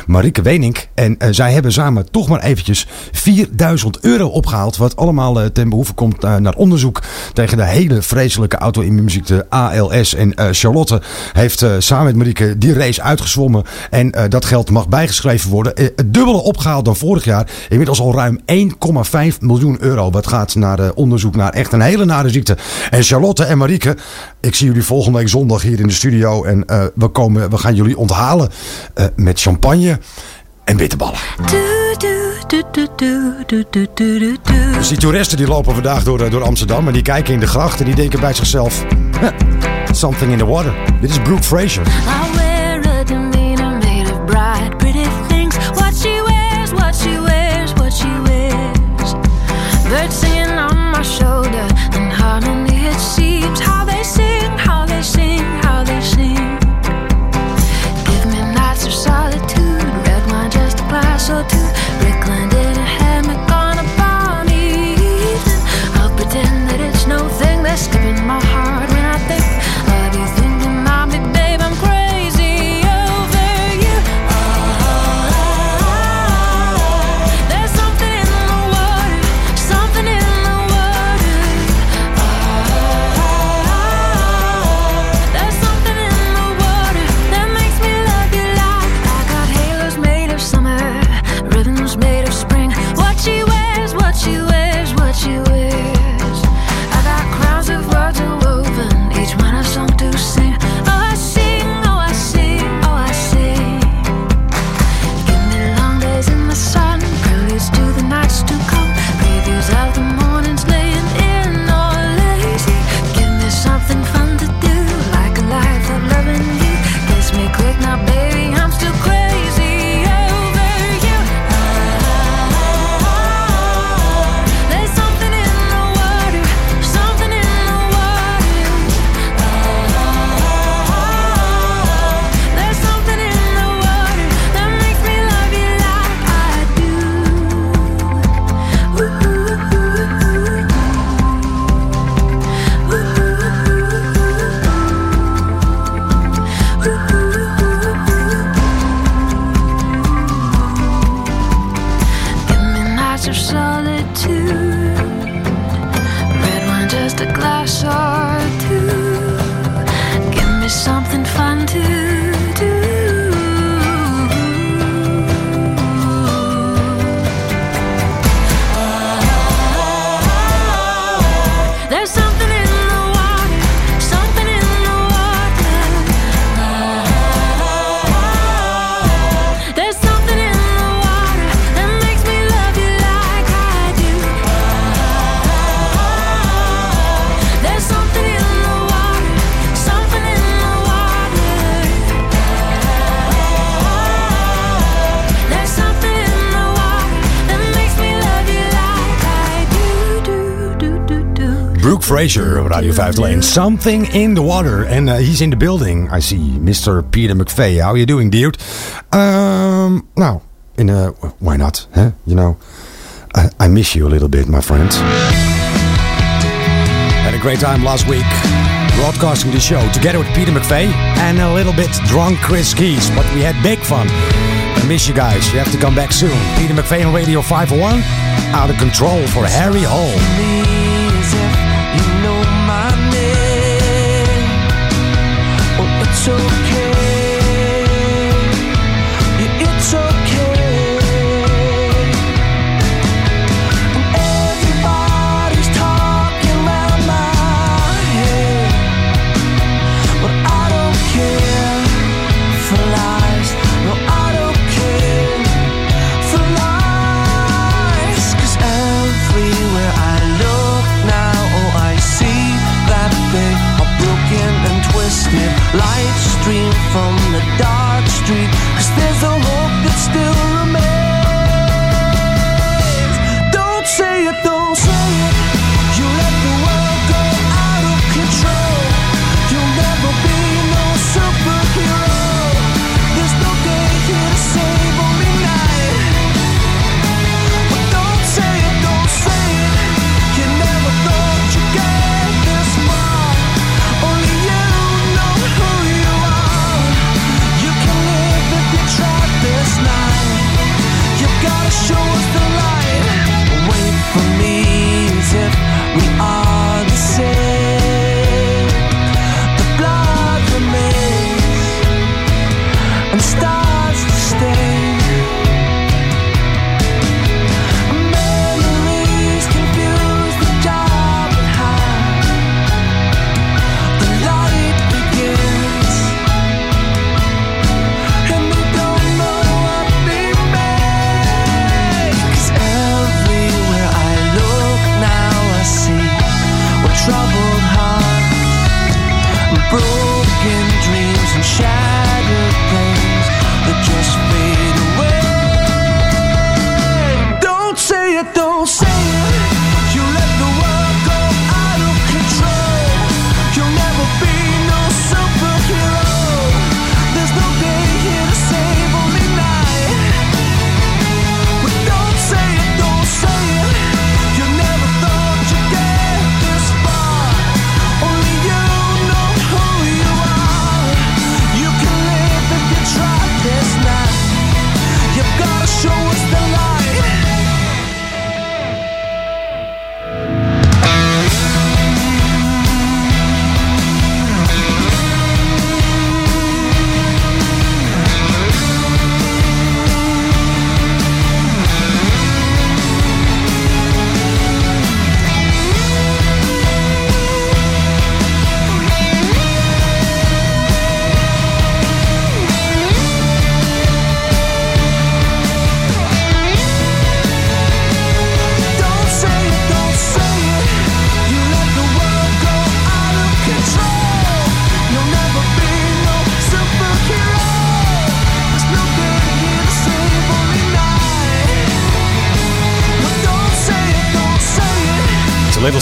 Marieke Wenink. En eh, zij hebben samen toch maar eventjes 4000 euro opgehaald, wat allemaal eh, ten behoeve komt eh, naar onderzoek tegen de hele vreselijke auto-immuunziekte ALS. En Charlotte heeft samen met Marieke die race uitgezwommen. En dat geld mag bijgeschreven worden. Het dubbele opgehaald dan vorig jaar. Inmiddels al ruim 1,5 miljoen euro. Wat gaat naar onderzoek naar echt een hele nare ziekte. En Charlotte en Marieke, ik zie jullie volgende week zondag hier in de studio. En we, komen, we gaan jullie onthalen met champagne en bitterballen. Dus die toeristen die lopen vandaag door, eh, door Amsterdam en die kijken in de gracht en die denken bij zichzelf... Something in the water. Dit is Brooke Fraser. Birds singing on my so too. Brickland Radio 501. Something in the water. And uh, eh, he's in the building. I see Mr. Peter McVeigh. How are you doing, dude? Ehm, um, now, in eh, a, why not? Huh? You know, I, I miss you a little bit, my friend. Had a great time last week broadcasting the show together with Peter McVeigh and a little bit drunk Chris Keys. But we had big fun. I miss you guys. You have to come back soon. Peter McVeigh on Radio 501. Out of control for Harry Hall. so okay.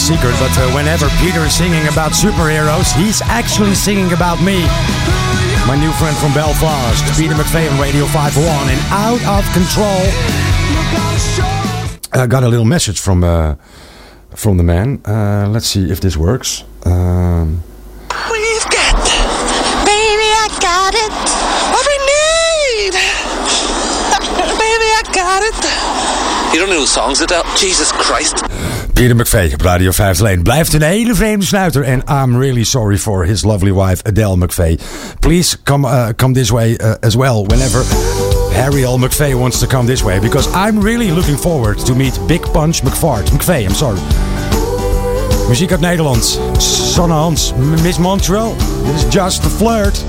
Secret, but uh, whenever Peter is singing about superheroes, he's actually singing about me. My new friend from Belfast, Peter McVeigh on Radio 501 and Out of Control. I got a little message from uh, from the man. Uh, let's see if this works. Um, We've got, baby, I got it. What we need. baby, I got it. You don't know the songs, Adele? Jesus Christ. Peter McVeigh op Radio 501 blijft een hele vreemde snuiter. And I'm really sorry for his lovely wife Adele McVeigh. Please come, uh, come this way uh, as well whenever Harry L. McVeigh wants to come this way. Because I'm really looking forward to meet Big Punch McFart. McVeigh, I'm sorry. Muziek uit Nederland. Sanne Hans, Miss Montreal. This is just a flirt.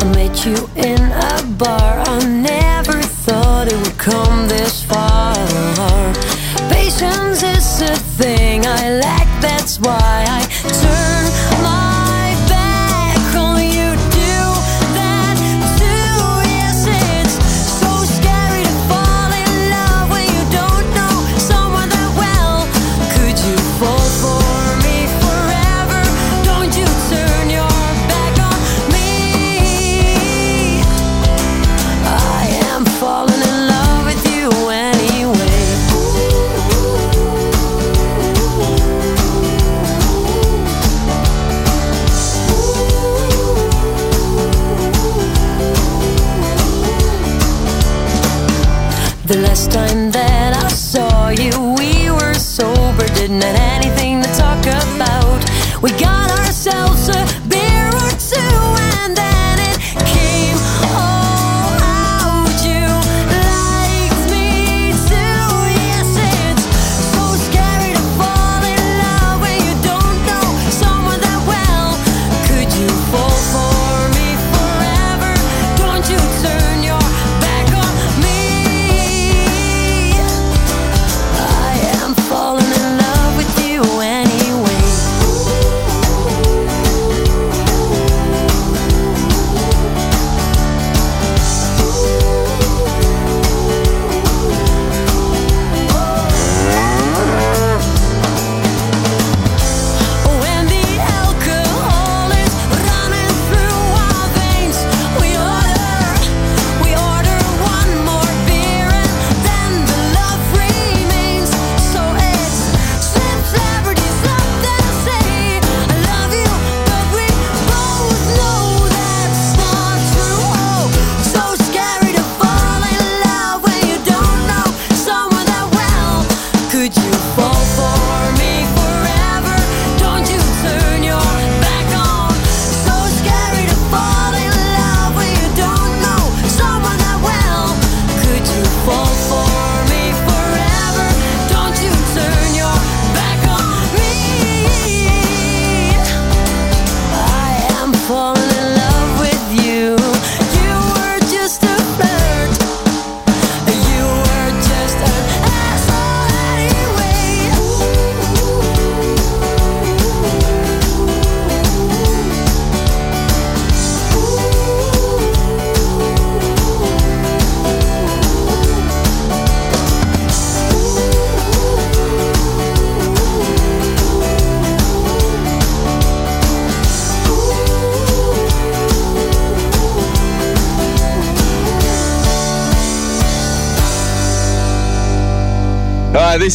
I met you in a bar. I never thought it would come this far. Patience is a thing I lack, that's why I turn The last time that I saw you, we were sober, didn't have anything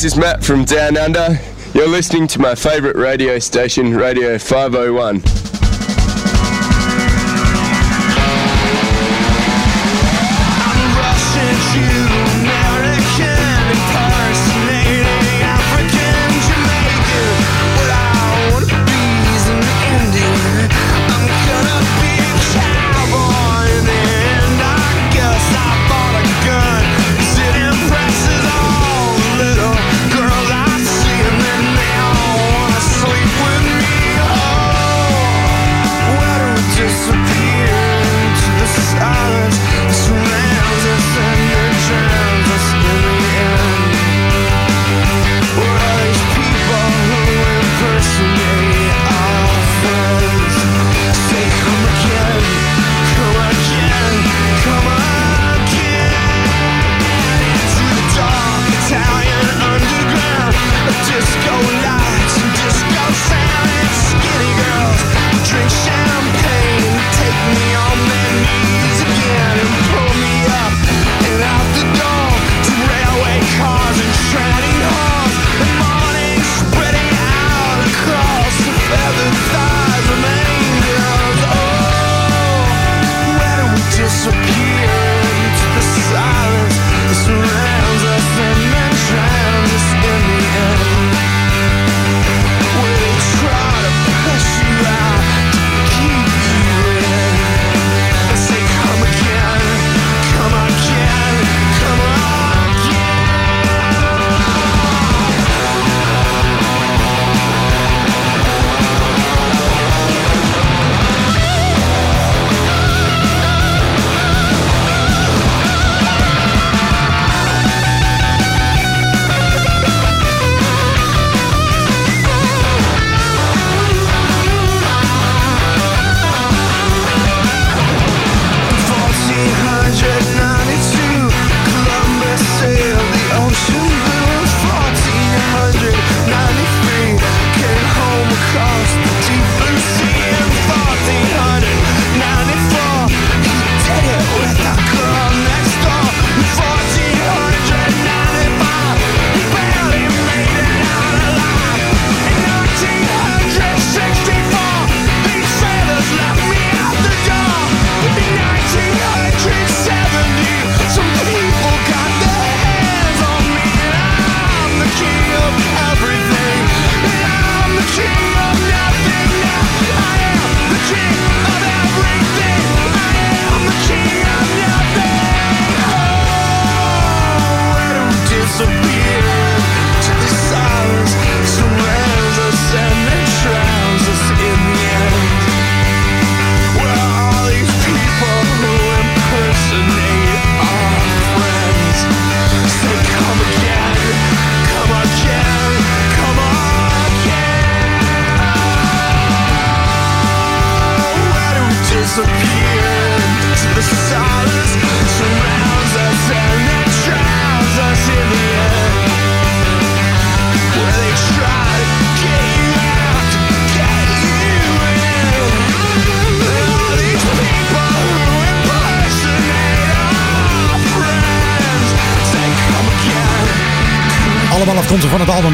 this is Matt from Down Under. You're listening to my favourite radio station, Radio 501.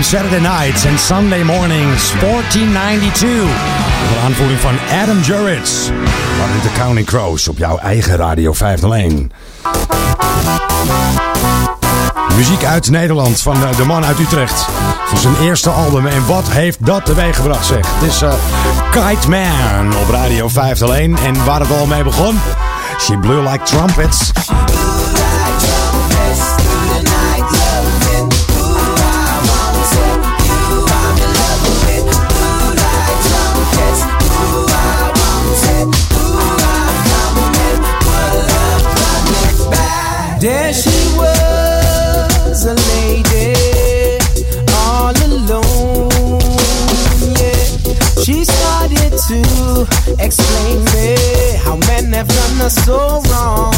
Saturday Nights and Sunday Mornings 1492. De aanvoering van Adam Jurits. Waren de Counting Crows op jouw eigen Radio 501. Muziek uit Nederland van eh, de, man uit Utrecht. Voor zijn eerste album. En wat heeft dat teweeggebracht zeg. Het is eh, Kite Man op Radio 501. En waar het al mee begon. She blew like trumpets. have done us so wrong.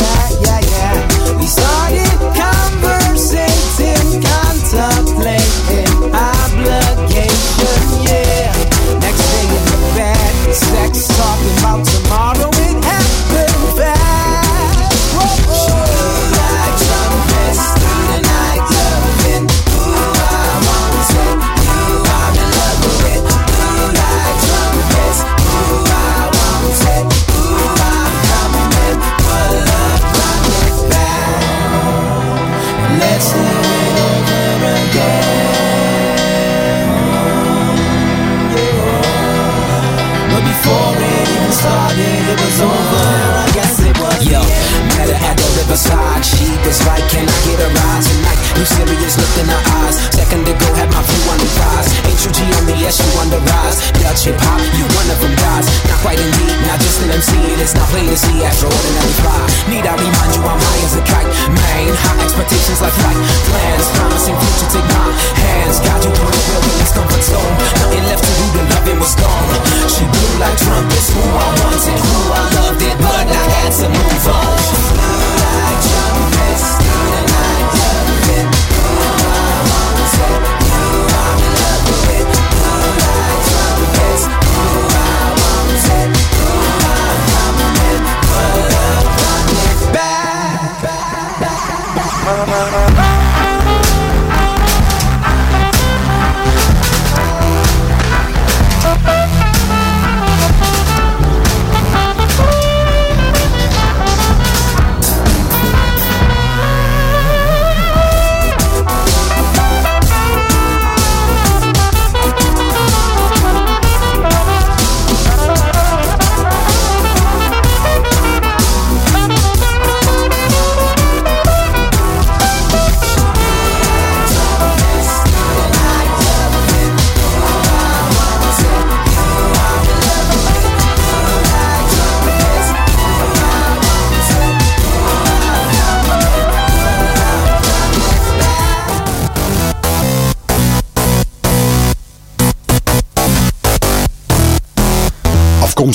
Yeah, yeah, yeah. We started conversating, contemplating obligation. Yeah. Next thing in the bed, sex talking about tomorrow.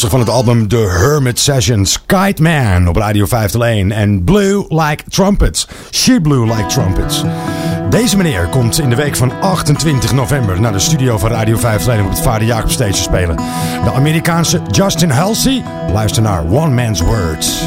afkomstig van het album The Hermit Sessions, Kite Man op Radio 501 en Blue Like Trumpets, She Blew Like Trumpets. Deze meneer komt in de week van 28 november naar de studio van Radio 501 om het Vader Jacob Stage te spelen. De Amerikaanse Justin Halsey luistert naar One Man's Words.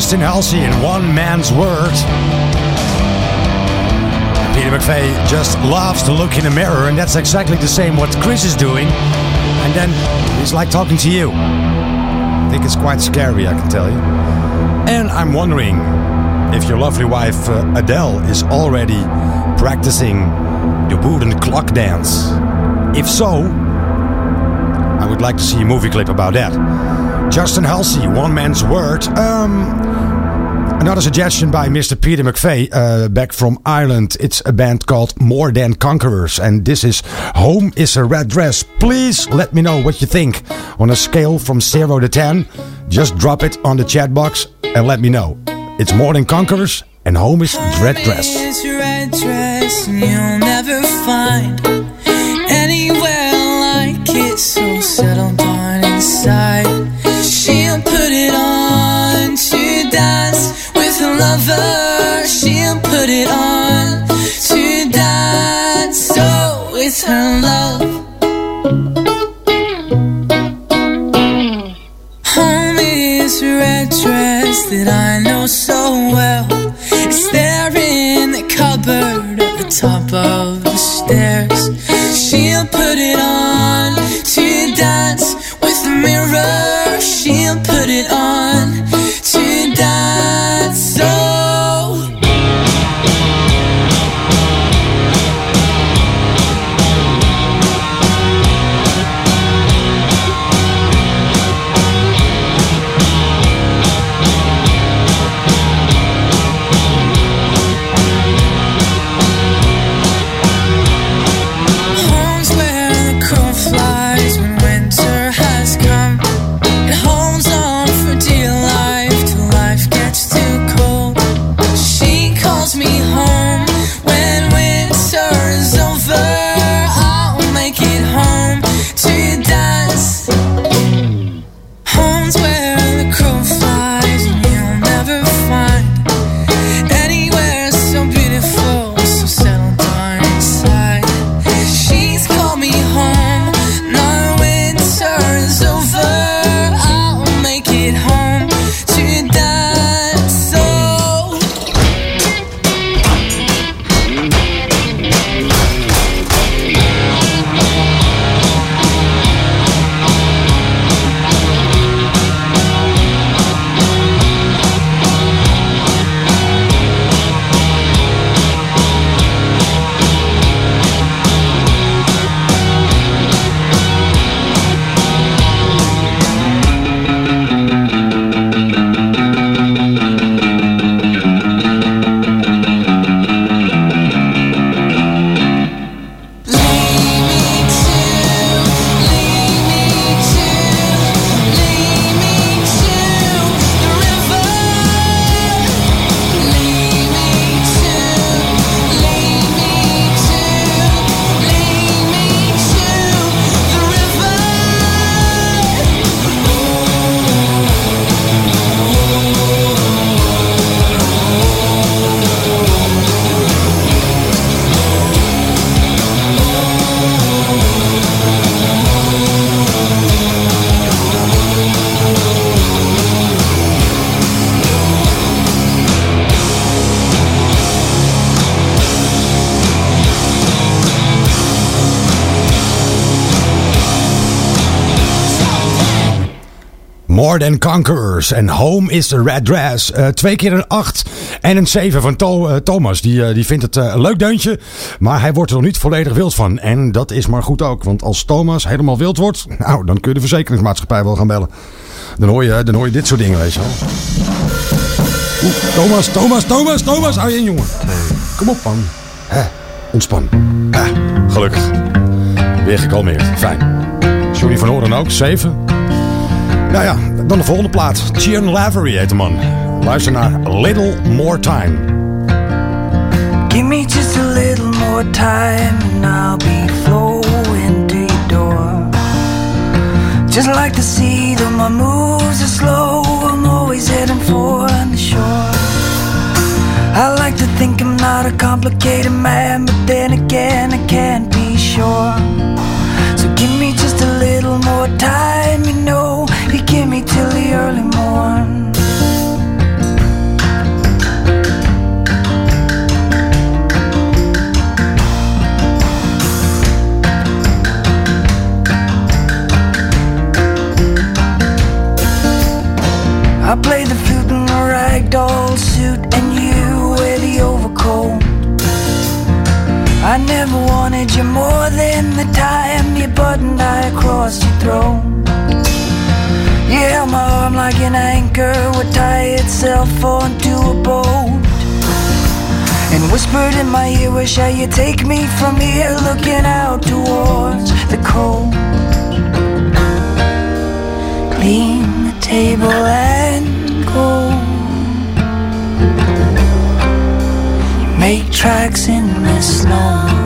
Justin Halsey in One Man's Word. Peter McVeigh just loves to look in the mirror, and that's exactly the same what Chris is doing. And then he's like talking to you. I think it's quite scary, I can tell you. And I'm wondering if your lovely wife uh, Adele is already practicing the wooden clock dance. If so, I would like to see a movie clip about that. Justin Halsey, One Man's Word. Um, another suggestion by Mr. Peter McVeigh, uh, back from Ireland. It's a band called More Than Conquerors, and this is Home is a Red Dress. Please let me know what you think on a scale from 0 to 10. Just drop it on the chat box and let me know. It's More Than Conquerors, and Home is Red Dress. It's a red dress, and you'll never find anywhere like it. So settle dance Than Conquerors en Home is the Red Dress. Eh, twee keer een 8 en een 7 van eh, Thomas. Die, eh, die vindt het een leuk deuntje, maar hij wordt er nog niet volledig wild van. En dat is maar goed ook, want als Thomas helemaal wild wordt, nou, dan kun je de verzekeringsmaatschappij wel gaan bellen. Dan hoor je, dan hoor je dit soort dingen, weet je wel. Thomas, Thomas, Thomas, Thomas, hou je in, jongen. Kom op, man. Hè, ontspan. Ah, gelukkig. Weer gekalmeerd. Fijn. Johnny van Oren ook, 7. Nou ja, dan de volgende plaat. Chian Lavery heet de man. Luister naar Little More Time. Give me just a little more time and I'll be flowing to your door. Just like the sea, though my moves are slow, I'm always heading for the shore. I like to think I'm not a complicated man, but then again, I can't be sure. So give me just a little more time, you know, Give me till the early morn. I play the flute in a ragdoll suit, and you wear the overcoat. I never wanted you more than the time you buttoned I crossed your throat. Held my arm like an anchor would tie itself onto a boat. And whispered in my ear, where shall you take me from here? Looking out towards the cold. Clean the table and go. Make tracks in the snow.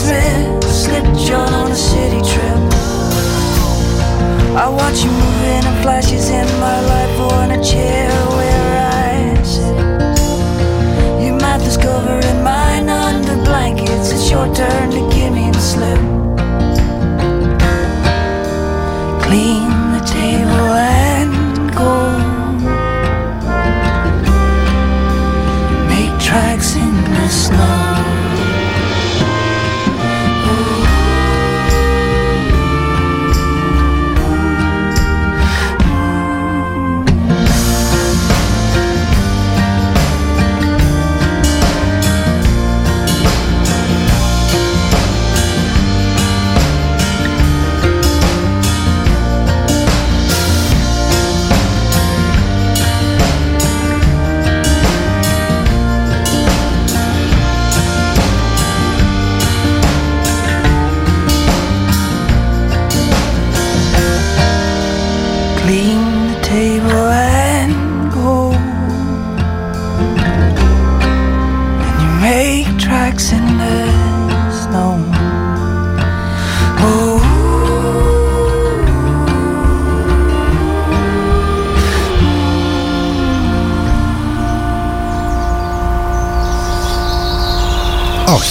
Smith, slip John on a city trip. I watch you moving and flashes in my life on a chair where I sit. Your mouth is covering mine under blankets. It's your turn to give me the slip. Clean the table and go. Make tracks in the snow.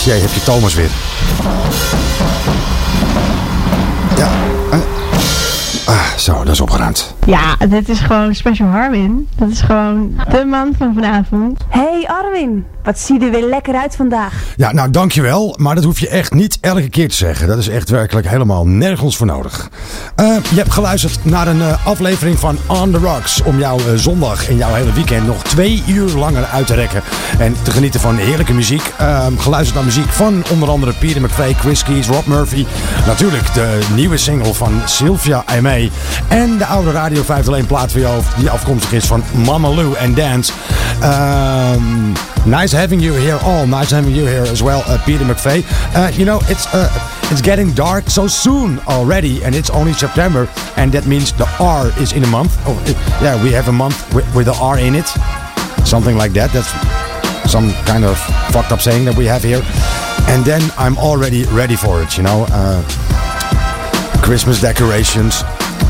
Jee, heb je Thomas weer. Ja. eh. Ah, zo, dat is opgeruimd. Ja, dit is gewoon Special Harwin. Dat is gewoon de man van vanavond. Hey Arwin, wat zie je er weer lekker uit vandaag. Ja, nou dankjewel, maar dat hoef je echt niet elke keer te zeggen. Dat is echt werkelijk helemaal nergens voor nodig. Eh, je hebt geluisterd naar een eh, aflevering van On The Rocks om jouw eh, zondag en jouw hele weekend nog twee uur langer uit te rekken. En te genieten van heerlijke muziek. Ehm, geluisterd naar muziek van onder andere Peter McVeigh, Chris Keys, Rob Murphy. Natuurlijk de nieuwe single van Sylvia Aimee. En de oude Radio 501 plaat voor jou die afkomstig is van Mama Lou and Dance. Ehm, nice having you here all. Nice having you here as well, Peter McVeigh. You know, it's it's getting dark so soon already, and it's only September, and that means the R is in a month. Oh, yeah, we have a month with, with the R in it, something like that. That's some kind of fucked up saying that we have here. And then I'm already ready for it, you know. Uh, Christmas decorations,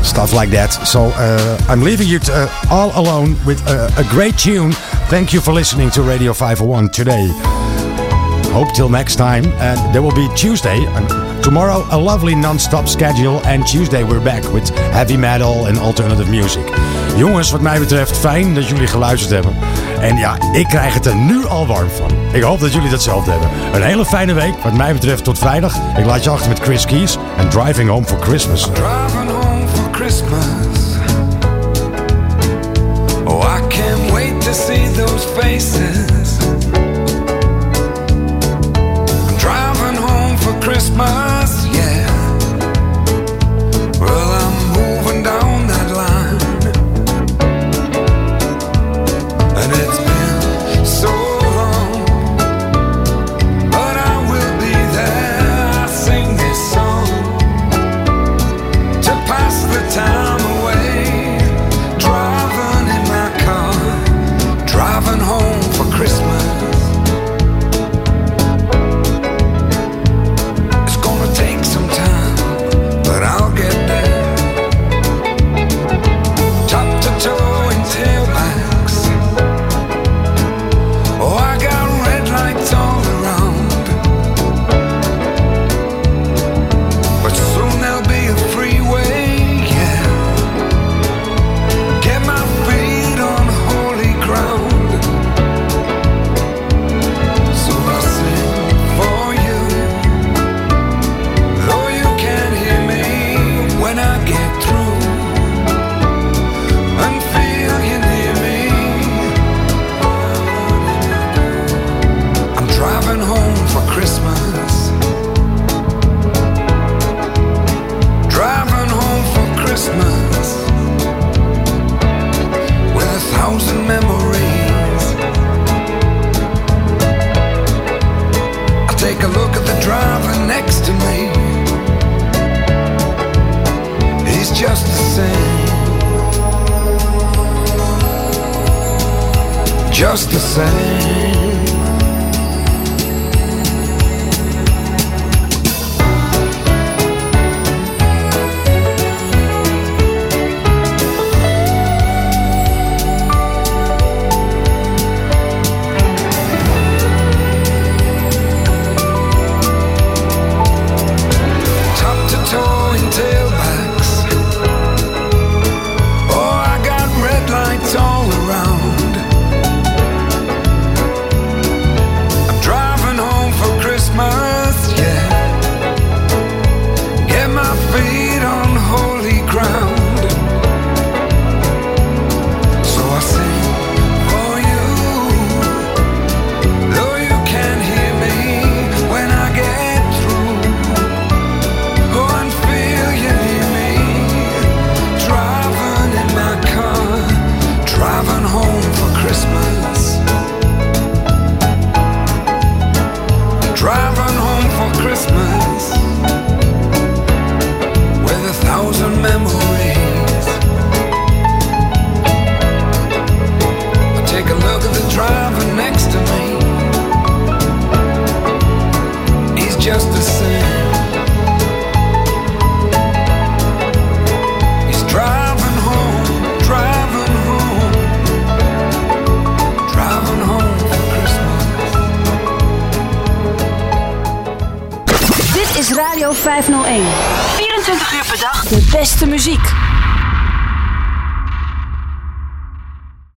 stuff like that. So uh, I'm leaving you to, uh, all alone with a, a great tune. Thank you for listening to Radio 501 today. Hope till next time. And there will be Tuesday. And tomorrow, a lovely non-stop schedule. And Tuesday, we're back with heavy metal and alternative music. Jongens, wat mij betreft, fijn dat jullie geluisterd hebben. En ja, ik krijg het er nu al warm van. Ik hoop dat jullie datzelfde hebben. Een hele fijne week, wat mij betreft, tot vrijdag. Ik laat je achter met Chris Keys en Driving Home for Christmas. Driving home for Christmas. Oh, I can't wait to see those faces. Christmas,